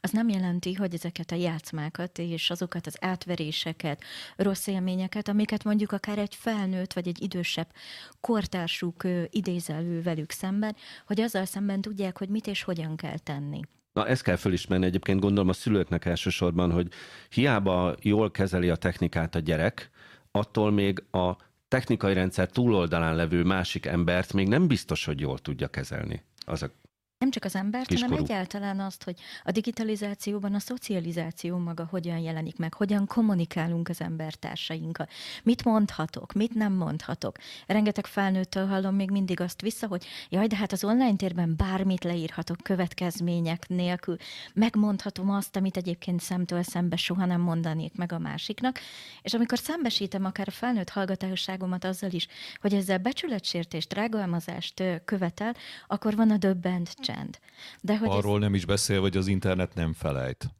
az nem jelenti, hogy ezeket a játszmákat és azokat az átveréseket, rossz élményeket, amiket mondjuk akár egy felnőtt vagy egy idősebb kortársuk ö, idéz elő velük szemben, hogy azzal szemben tudják, hogy mit és hogyan kell tenni. Na, ezt kell fölismerni egyébként gondolom a szülőknek elsősorban, hogy hiába jól kezeli a technikát a gyerek, attól még a technikai rendszer túloldalán levő másik embert még nem biztos, hogy jól tudja kezelni. Az a Nem csak az embert, Kiskorú. hanem egyáltalán azt, hogy a digitalizációban a szocializáció maga hogyan jelenik meg, hogyan kommunikálunk az embertársainkkal, mit mondhatok, mit nem mondhatok. Rengeteg felnőttől hallom még mindig azt vissza, hogy jaj, de hát az online térben bármit leírhatok következmények nélkül, megmondhatom azt, amit egyébként szemtől szembe soha nem mondanék meg a másiknak, és amikor szembesítem akár a felnőtt hallgatásságomat azzal is, hogy ezzel becsületsértést, rágalmazást követel, akkor van a döbbent csend. De hogy ez- Arról nem is beszél, hogy az internet nem felejt.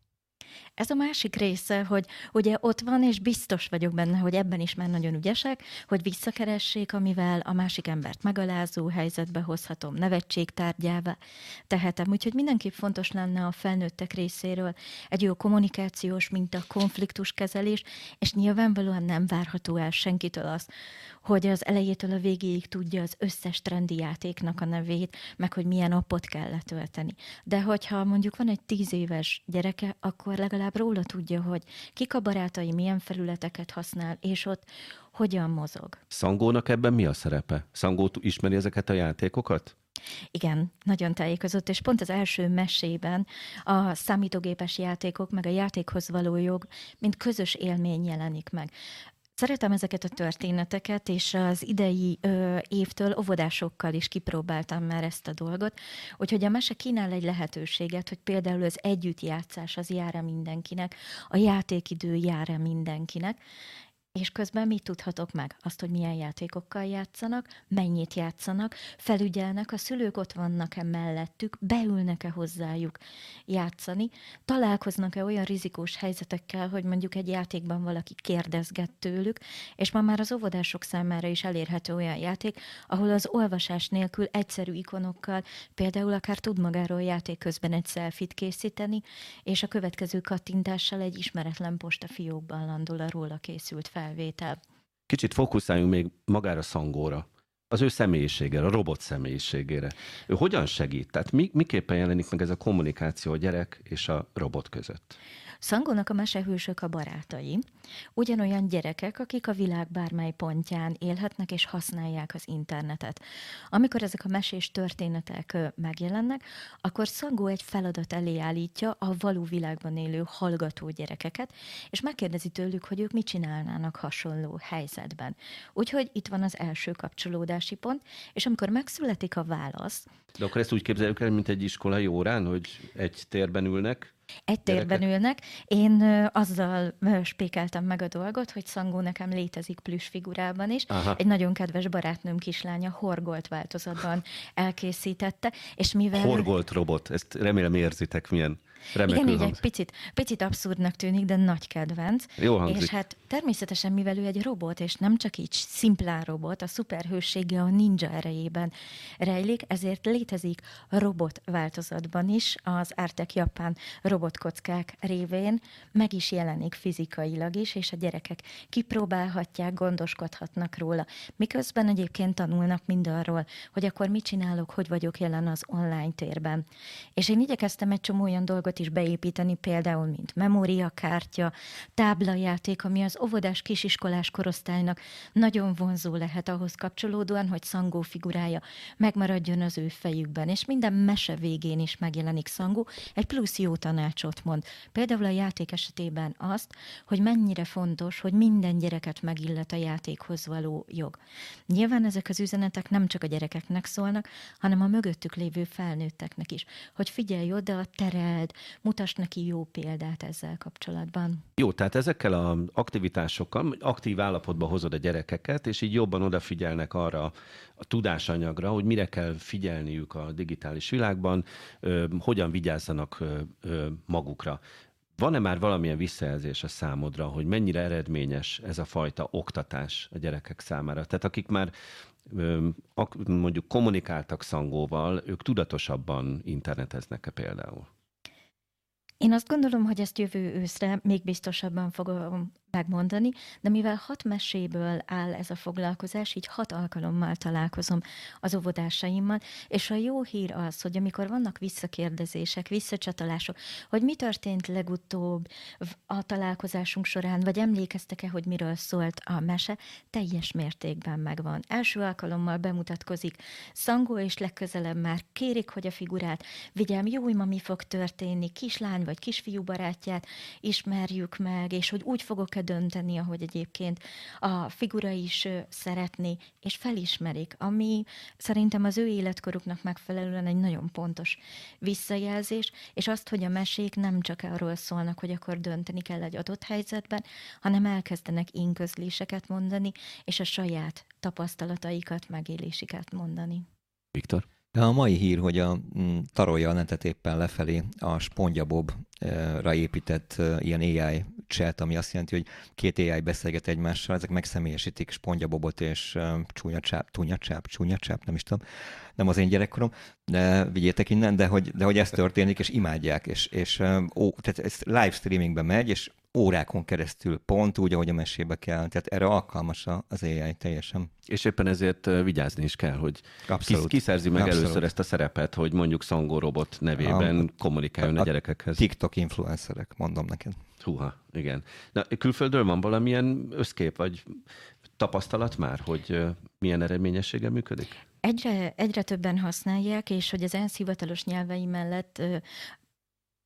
Ez a másik része, hogy ugye ott van, és biztos vagyok benne, hogy ebben is már nagyon ügyesek, hogy visszakeressék, amivel a másik embert megalázó helyzetbe hozhatom, nevetségtárgyává tehetem. Úgyhogy mindenképp fontos lenne a felnőttek részéről egy jó kommunikációs minta, konfliktuskezelés, és nyilvánvalóan nem várható el senkitől az, hogy az elejétől a végéig tudja az összes trendi játéknak a nevét, meg hogy milyen appot kell letölteni. De hogyha mondjuk van egy tíz éves gyereke, akkor legalább róla tudja, hogy kik a barátai, milyen felületeket használ, és ott hogyan mozog. Szangónak ebben mi a szerepe? Szangó ismeri ezeket a játékokat? Igen, nagyon tájékozott, és pont az első mesében a számítógépes játékok, meg a játékhoz való jog, mint közös élmény jelenik meg. Szeretem ezeket a történeteket, és az idei ö, évtől óvodásokkal is kipróbáltam már ezt a dolgot, úgyhogy a mese kínál egy lehetőséget, hogy például az együttjátszás az jár-e mindenkinek, a játékidő jár-e mindenkinek, és közben mit tudhatok meg? Azt, hogy milyen játékokkal játszanak, mennyit játszanak, felügyelnek, a szülők ott vannak-e mellettük, beülnek-e hozzájuk játszani, találkoznak-e olyan rizikós helyzetekkel, hogy mondjuk egy játékban valaki kérdezget tőlük, és ma már az óvodások számára is elérhető olyan játék, ahol az olvasás nélkül egyszerű ikonokkal, például akár tud magáról játék közben egy selfit készíteni, és a következő kattintással egy ismeretlen postafiókban landol a róla készült fel felvétel. Kicsit fókuszáljunk még magára Szangóra az ő személyiségére, a robot személyiségére. Ő hogyan segít? Tehát mi, miképpen jelenik meg ez a kommunikáció a gyerek és a robot között? Szangónak a mesehősök a barátai, ugyanolyan gyerekek, akik a világ bármely pontján élhetnek és használják az internetet. Amikor ezek a mesés történetek megjelennek, akkor Szangó egy feladat elé állítja a való világban élő hallgató gyerekeket, és megkérdezi tőlük, hogy ők mit csinálnának hasonló helyzetben. Úgyhogy itt van az első kapcsolódási pont, és amikor megszületik a válasz... De akkor ezt úgy képzeljük el, mint egy iskolai órán, hogy egy térben ülnek, egy térben ülnek. Én azzal spékeltem meg a dolgot, hogy Szangó nekem létezik plüss figurában is. Aha. Egy nagyon kedves barátnőm kislánya horgolt változatban elkészítette, és mivel... Horgolt robot, ezt remélem érzitek milyen Remekül Igen, így egy picit, picit abszurdnak tűnik, de nagy kedvenc. Jó hangzik. És hát természetesen, mivel ő egy robot, és nem csak így szimplán robot, a szuperhőssége a ninja erejében rejlik, ezért létezik robot változatban is az Artek Japán robotkockák révén, meg is jelenik fizikailag is, és a gyerekek kipróbálhatják, gondoskodhatnak róla. Miközben egyébként tanulnak mindarról, hogy akkor mit csinálok, hogy vagyok jelen az online térben. És én igyekeztem egy csomó olyan dolgot dolgot is beépíteni, például mint memóriakártya, táblajáték, ami az óvodás kisiskolás korosztálynak nagyon vonzó lehet ahhoz kapcsolódóan, hogy Szangó figurája megmaradjon az ő fejükben, és minden mese végén is megjelenik Szangó, egy plusz jó tanácsot mond. Például a játék esetében azt, hogy mennyire fontos, hogy minden gyereket megillet a játékhoz való jog. Nyilván ezek az üzenetek nem csak a gyerekeknek szólnak, hanem a mögöttük lévő felnőtteknek is, hogy figyelj oda, tereld, mutass neki jó példát ezzel kapcsolatban. Jó, tehát ezekkel az aktivitásokkal aktív állapotba hozod a gyerekeket, és így jobban odafigyelnek arra a tudásanyagra, hogy mire kell figyelniük a digitális világban, hogyan vigyázzanak magukra. Van-e már valamilyen visszajelzés a számodra, hogy mennyire eredményes ez a fajta oktatás a gyerekek számára? Tehát akik már mondjuk kommunikáltak szangóval, ők tudatosabban interneteznek-e például? Én azt gondolom, hogy ezt jövő őszre még biztosabban fogom megmondani, de mivel hat meséből áll ez a foglalkozás, így hat alkalommal találkozom az óvodásaimmal, és a jó hír az, hogy amikor vannak visszakérdezések, visszacsatolások, hogy mi történt legutóbb a találkozásunk során, vagy emlékeztek-e, hogy miről szólt a mese, teljes mértékben megvan. Első alkalommal bemutatkozik Szangó, és legközelebb már kérik, hogy a figurát vigyem, jó, ma mi fog történni, kislány vagy kisfiú barátját ismerjük meg, és hogy úgy fogok kell dönteni, ahogy egyébként a figura is szeretné, és felismerik, ami szerintem az ő életkoruknak megfelelően egy nagyon pontos visszajelzés, és azt, hogy a mesék nem csak arról szólnak, hogy akkor dönteni kell egy adott helyzetben, hanem elkezdenek inközléseket mondani, és a saját tapasztalataikat, megéléseket mondani. Viktor? A mai hír, hogy a mm, tarolja a netet éppen lefelé a Spongyabob ra épített ilyen AI chat, ami azt jelenti, hogy két AI beszélget egymással, ezek megszemélyesítik Spongyabobot és csúnyacsáp, túnyacsáp, csúnyacsáp, nem is tudom, nem az én gyerekkorom, de vigyétek innen, de hogy, de hogy ez történik, és imádják, és, és ó, tehát ez live streamingben megy, és órákon keresztül, pont úgy, ahogy a mesébe kell. Tehát erre alkalmas az AI teljesen. És éppen ezért vigyázni is kell, hogy Abszolút. kiszerzi meg Abszolút. először ezt a szerepet, hogy mondjuk Szangó Robot nevében a, kommunikáljon a, a, a gyerekekhez. TikTok influencerek, mondom neked. Húha, igen. Na, külföldről van valamilyen összkép, vagy tapasztalat már, hogy milyen eredményessége működik? Egyre, egyre többen használják, és hogy az ENSZ hivatalos nyelvei mellett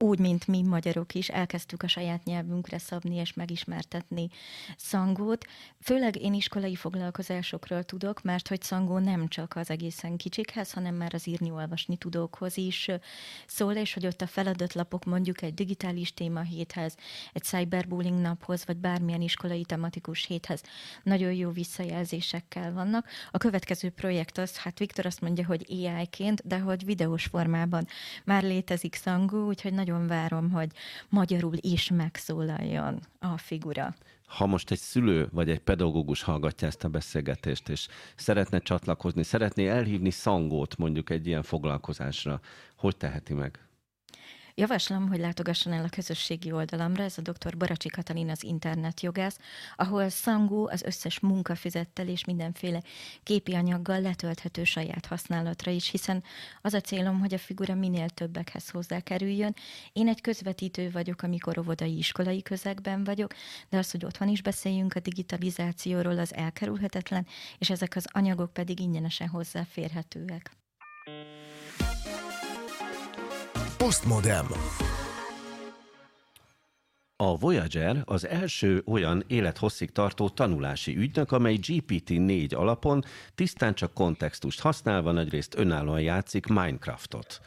úgy, mint mi magyarok is, elkezdtük a saját nyelvünkre szabni és megismertetni szangót. Főleg én iskolai foglalkozásokról tudok, mert hogy szangó nem csak az egészen kicsikhez, hanem már az írni-olvasni tudókhoz is szól, és hogy ott a feladatlapok mondjuk egy digitális téma héthez, egy cyberbullying naphoz, vagy bármilyen iskolai tematikus héthez nagyon jó visszajelzésekkel vannak. A következő projekt az, hát Viktor azt mondja, hogy AI-ként, de hogy videós formában már létezik szangó, úgyhogy nagyon nagyon várom, hogy magyarul is megszólaljon a figura. Ha most egy szülő vagy egy pedagógus hallgatja ezt a beszélgetést, és szeretne csatlakozni, szeretné elhívni szangót mondjuk egy ilyen foglalkozásra, hogy teheti meg? Javaslom, hogy látogasson el a közösségi oldalamra, ez a dr. Baracsi Katalin az internetjogász, ahol Szangó az összes munkafizettel és mindenféle képi anyaggal letölthető saját használatra is, hiszen az a célom, hogy a figura minél többekhez hozzákerüljön. Én egy közvetítő vagyok, amikor óvodai iskolai közegben vagyok, de az, hogy otthon is beszéljünk a digitalizációról, az elkerülhetetlen, és ezek az anyagok pedig ingyenesen hozzáférhetőek. Postmodem. A Voyager az első olyan élethosszig tartó tanulási ügynök, amely GPT-4 alapon tisztán csak kontextust használva nagyrészt önállóan játszik Minecraftot.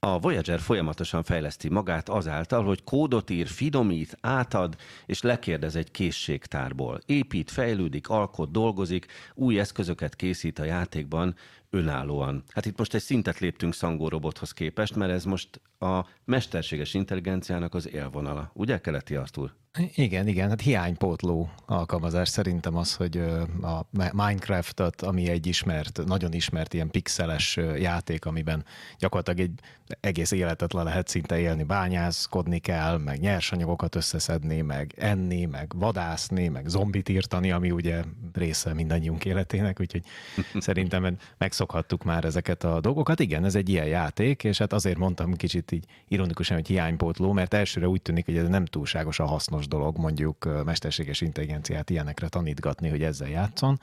A Voyager folyamatosan fejleszti magát azáltal, hogy kódot ír, finomít, átad és lekérdez egy készségtárból. Épít, fejlődik, alkot, dolgozik, új eszközöket készít a játékban, önállóan. Hát itt most egy szintet léptünk Szangó robothoz képest, mert ez most a mesterséges intelligenciának az élvonala. Ugye, Keleti Artur? Igen, igen, hát hiánypótló alkalmazás szerintem az, hogy a Minecraft, ami egy ismert, nagyon ismert ilyen pixeles játék, amiben gyakorlatilag egy egész életet le lehet szinte élni, bányászkodni kell, meg nyersanyagokat összeszedni, meg enni, meg vadászni, meg zombit írtani, ami ugye része mindannyiunk életének, úgyhogy [LAUGHS] szerintem megszokhattuk már ezeket a dolgokat. Igen, ez egy ilyen játék, és hát azért mondtam kicsit így ironikusan, hogy hiánypótló, mert elsőre úgy tűnik, hogy ez nem túlságosan hasznos dolog mondjuk mesterséges intelligenciát ilyenekre tanítgatni, hogy ezzel játszon.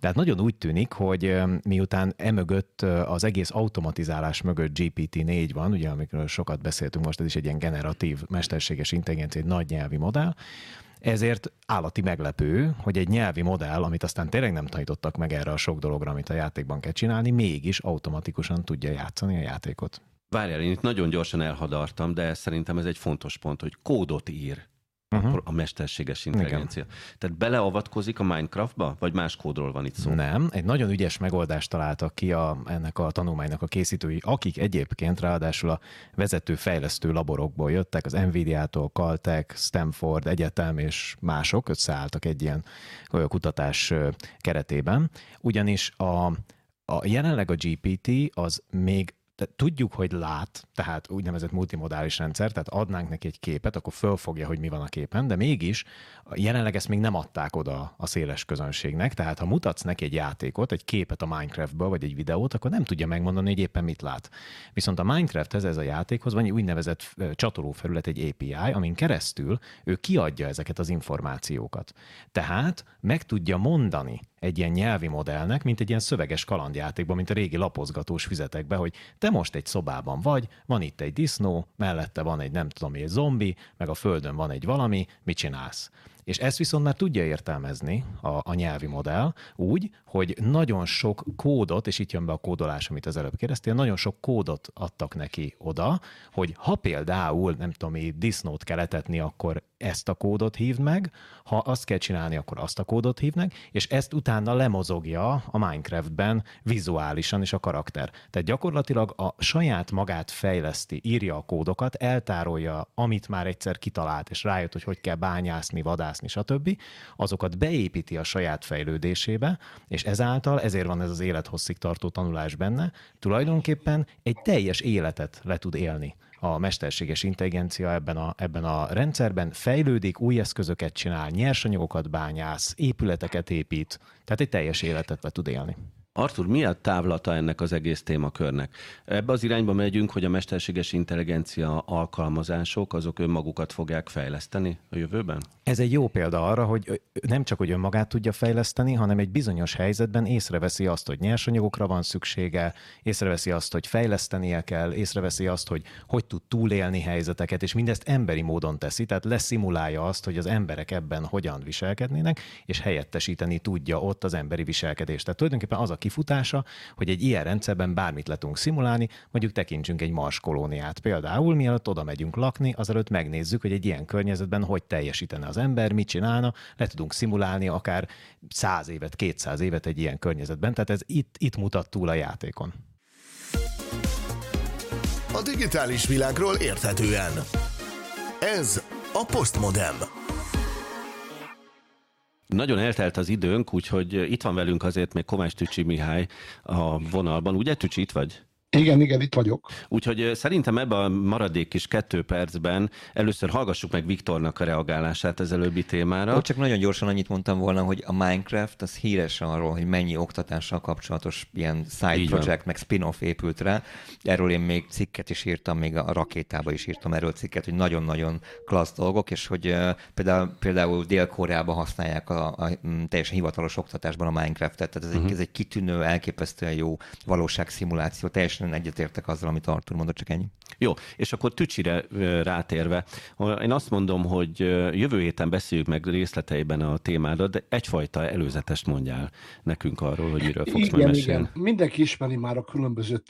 De hát nagyon úgy tűnik, hogy miután emögött az egész automatizálás mögött GPT-4 van, ugye amikről sokat beszéltünk most, ez is egy ilyen generatív mesterséges intelligencia, egy nagy nyelvi modell, ezért állati meglepő, hogy egy nyelvi modell, amit aztán tényleg nem tanítottak meg erre a sok dologra, amit a játékban kell csinálni, mégis automatikusan tudja játszani a játékot. Várjál, én itt nagyon gyorsan elhadartam, de szerintem ez egy fontos pont, hogy kódot ír uh-huh. a mesterséges intelligencia. Igen. Tehát beleavatkozik a Minecraftba, vagy más kódról van itt szó? Nem, egy nagyon ügyes megoldást találtak ki a, ennek a tanulmánynak a készítői, akik egyébként ráadásul a vezető fejlesztő laborokból jöttek, az Nvidia-tól, Caltech, Stanford Egyetem és mások összeálltak egy ilyen kutatás keretében, ugyanis a a jelenleg a GPT az még de tudjuk, hogy lát, tehát úgynevezett multimodális rendszer, tehát adnánk neki egy képet, akkor fölfogja, hogy mi van a képen, de mégis jelenleg ezt még nem adták oda a széles közönségnek, tehát ha mutatsz neki egy játékot, egy képet a Minecraftből, vagy egy videót, akkor nem tudja megmondani, hogy éppen mit lát. Viszont a Minecrafthez, ez a játékhoz van egy úgynevezett csatolófelület, egy API, amin keresztül ő kiadja ezeket az információkat. Tehát meg tudja mondani egy ilyen nyelvi modellnek, mint egy ilyen szöveges kalandjátékban, mint a régi lapozgatós füzetekben, hogy te most egy szobában vagy, van itt egy disznó, mellette van egy nem tudom, egy zombi, meg a földön van egy valami, mit csinálsz? És ezt viszont már tudja értelmezni a, a nyelvi modell úgy, hogy nagyon sok kódot, és itt jön be a kódolás, amit az előbb kérdeztél, nagyon sok kódot adtak neki oda, hogy ha például, nem tudom, disznót kell etetni, akkor ezt a kódot hívd meg, ha azt kell csinálni, akkor azt a kódot hívd meg, és ezt utána lemozogja a Minecraftben vizuálisan is a karakter. Tehát gyakorlatilag a saját magát fejleszti, írja a kódokat, eltárolja, amit már egyszer kitalált, és rájött, hogy hogy kell bányászni, vadászni, stb. Azokat beépíti a saját fejlődésébe, és ezáltal, ezért van ez az élethosszig tartó tanulás benne, tulajdonképpen egy teljes életet le tud élni a mesterséges intelligencia ebben a, ebben a rendszerben, fejlődik, új eszközöket csinál, nyersanyagokat bányász, épületeket épít, tehát egy teljes életet le tud élni. Artur, mi a távlata ennek az egész témakörnek? Ebbe az irányba megyünk, hogy a mesterséges intelligencia alkalmazások azok önmagukat fogják fejleszteni a jövőben? Ez egy jó példa arra, hogy nem csak, hogy önmagát tudja fejleszteni, hanem egy bizonyos helyzetben észreveszi azt, hogy nyersanyagokra van szüksége, észreveszi azt, hogy fejlesztenie kell, észreveszi azt, hogy hogy tud túlélni helyzeteket, és mindezt emberi módon teszi, tehát leszimulálja azt, hogy az emberek ebben hogyan viselkednének, és helyettesíteni tudja ott az emberi viselkedést. Tehát tulajdonképpen az a kifutása, hogy egy ilyen rendszerben bármit le tudunk szimulálni, mondjuk tekintsünk egy Mars kolóniát. Például, mielőtt oda megyünk lakni, azelőtt megnézzük, hogy egy ilyen környezetben hogy teljesítene az ember, mit csinálna, le tudunk szimulálni akár 100 évet, 200 évet egy ilyen környezetben. Tehát ez itt, itt mutat túl a játékon. A digitális világról érthetően. Ez a Postmodem. Nagyon eltelt az időnk, úgyhogy itt van velünk azért még Kovács Tücsi Mihály a vonalban. Ugye Tücsi, itt vagy? Igen, igen, itt vagyok. Úgyhogy szerintem ebben a maradék kis kettő percben először hallgassuk meg Viktornak a reagálását az előbbi témára. Ó, csak nagyon gyorsan annyit mondtam volna, hogy a Minecraft az híres arról, hogy mennyi oktatással kapcsolatos ilyen side Így project, van. meg spin-off épült rá. Erről én még cikket is írtam, még a rakétába is írtam erről cikket, hogy nagyon-nagyon klassz dolgok, és hogy például, például Dél-Koreában használják a, a, teljesen hivatalos oktatásban a Minecraft-et, tehát ez, uh-huh. egy, mhm. ez egy kitűnő, elképesztően jó valóságszimuláció, teljesen teljesen egyetértek azzal, amit Artur mondott, csak ennyi. Jó, és akkor Tücsire rátérve, én azt mondom, hogy jövő héten beszéljük meg részleteiben a témádat, de egyfajta előzetest mondjál nekünk arról, hogy miről fogsz igen, majd mesélni. Igen. Mindenki ismeri már a különböző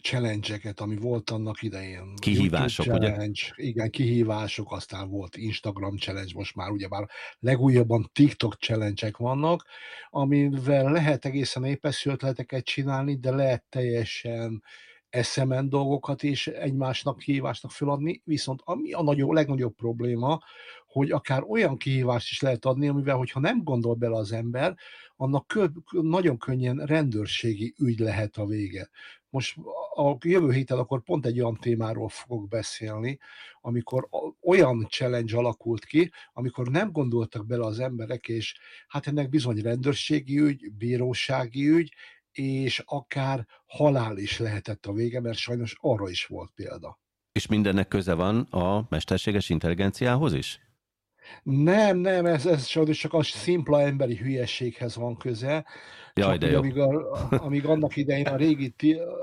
challenge-eket, ami volt annak idején. Kihívások, challenge, ugye? Igen, kihívások, aztán volt Instagram challenge, most már ugye már legújabban TikTok challenge vannak, amivel lehet egészen épeszű ötleteket csinálni, de lehet teljesen eszemen dolgokat is egymásnak kihívásnak feladni, viszont ami a nagyobb, legnagyobb probléma, hogy akár olyan kihívást is lehet adni, amivel, hogyha nem gondol bele az ember, annak kö, nagyon könnyen rendőrségi ügy lehet a vége. Most a jövő héten akkor pont egy olyan témáról fogok beszélni, amikor olyan challenge alakult ki, amikor nem gondoltak bele az emberek, és hát ennek bizony rendőrségi ügy, bírósági ügy, és akár halál is lehetett a vége, mert sajnos arra is volt példa. És mindennek köze van a mesterséges intelligenciához is? Nem, nem, ez, ez sajnos csak a szimpla emberi hülyességhez van köze. Jaj, de jó. Amíg, a, amíg annak idején a régi,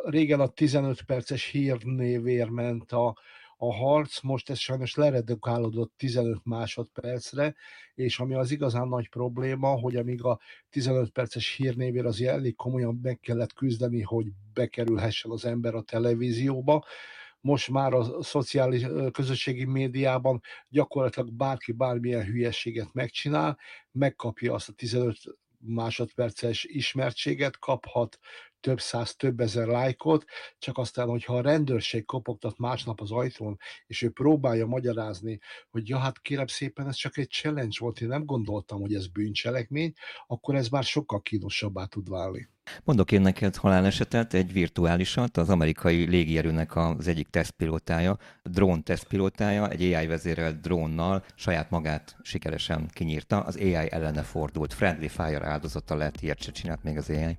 régen a 15 perces hírnévér ment a, a harc, most ez sajnos leredukálódott 15 másodpercre, és ami az igazán nagy probléma, hogy amíg a 15 perces hírnévér az elég komolyan meg kellett küzdeni, hogy bekerülhessen az ember a televízióba, most már a szociális közösségi médiában gyakorlatilag bárki bármilyen hülyeséget megcsinál, megkapja azt a 15 másodperces ismertséget, kaphat több száz, több ezer lájkot, csak aztán, hogyha a rendőrség kopogtat másnap az ajtón, és ő próbálja magyarázni, hogy ja, hát kérem szépen, ez csak egy challenge volt, én nem gondoltam, hogy ez bűncselekmény, akkor ez már sokkal kínosabbá tud válni. Mondok én neked halálesetet, egy virtuálisat, az amerikai légierőnek az egyik tesztpilótája, drón tesztpilótája, egy AI vezérelt drónnal saját magát sikeresen kinyírta, az AI ellene fordult. Friendly Fire áldozata lett, ilyet se csinált még az AI.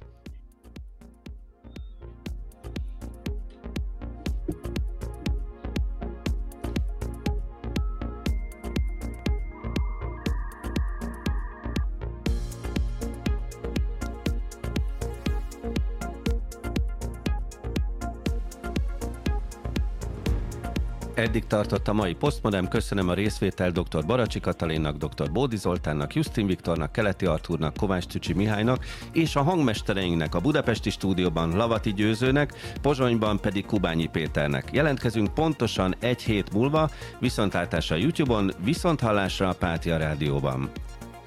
Eddig tartott a mai Postmodem. Köszönöm a részvétel dr. Baracsi Katalinnak, dr. Bódi Zoltánnak, Justin Viktornak, Keleti Artúrnak, Kovács Tücsi Mihálynak és a hangmestereinknek a budapesti stúdióban Lavati Győzőnek, Pozsonyban pedig Kubányi Péternek. Jelentkezünk pontosan egy hét múlva, viszontlátásra a YouTube-on, viszonthallásra a Pátia Rádióban.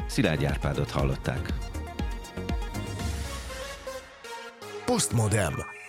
Szilágy Árpádot hallották. Postmodem.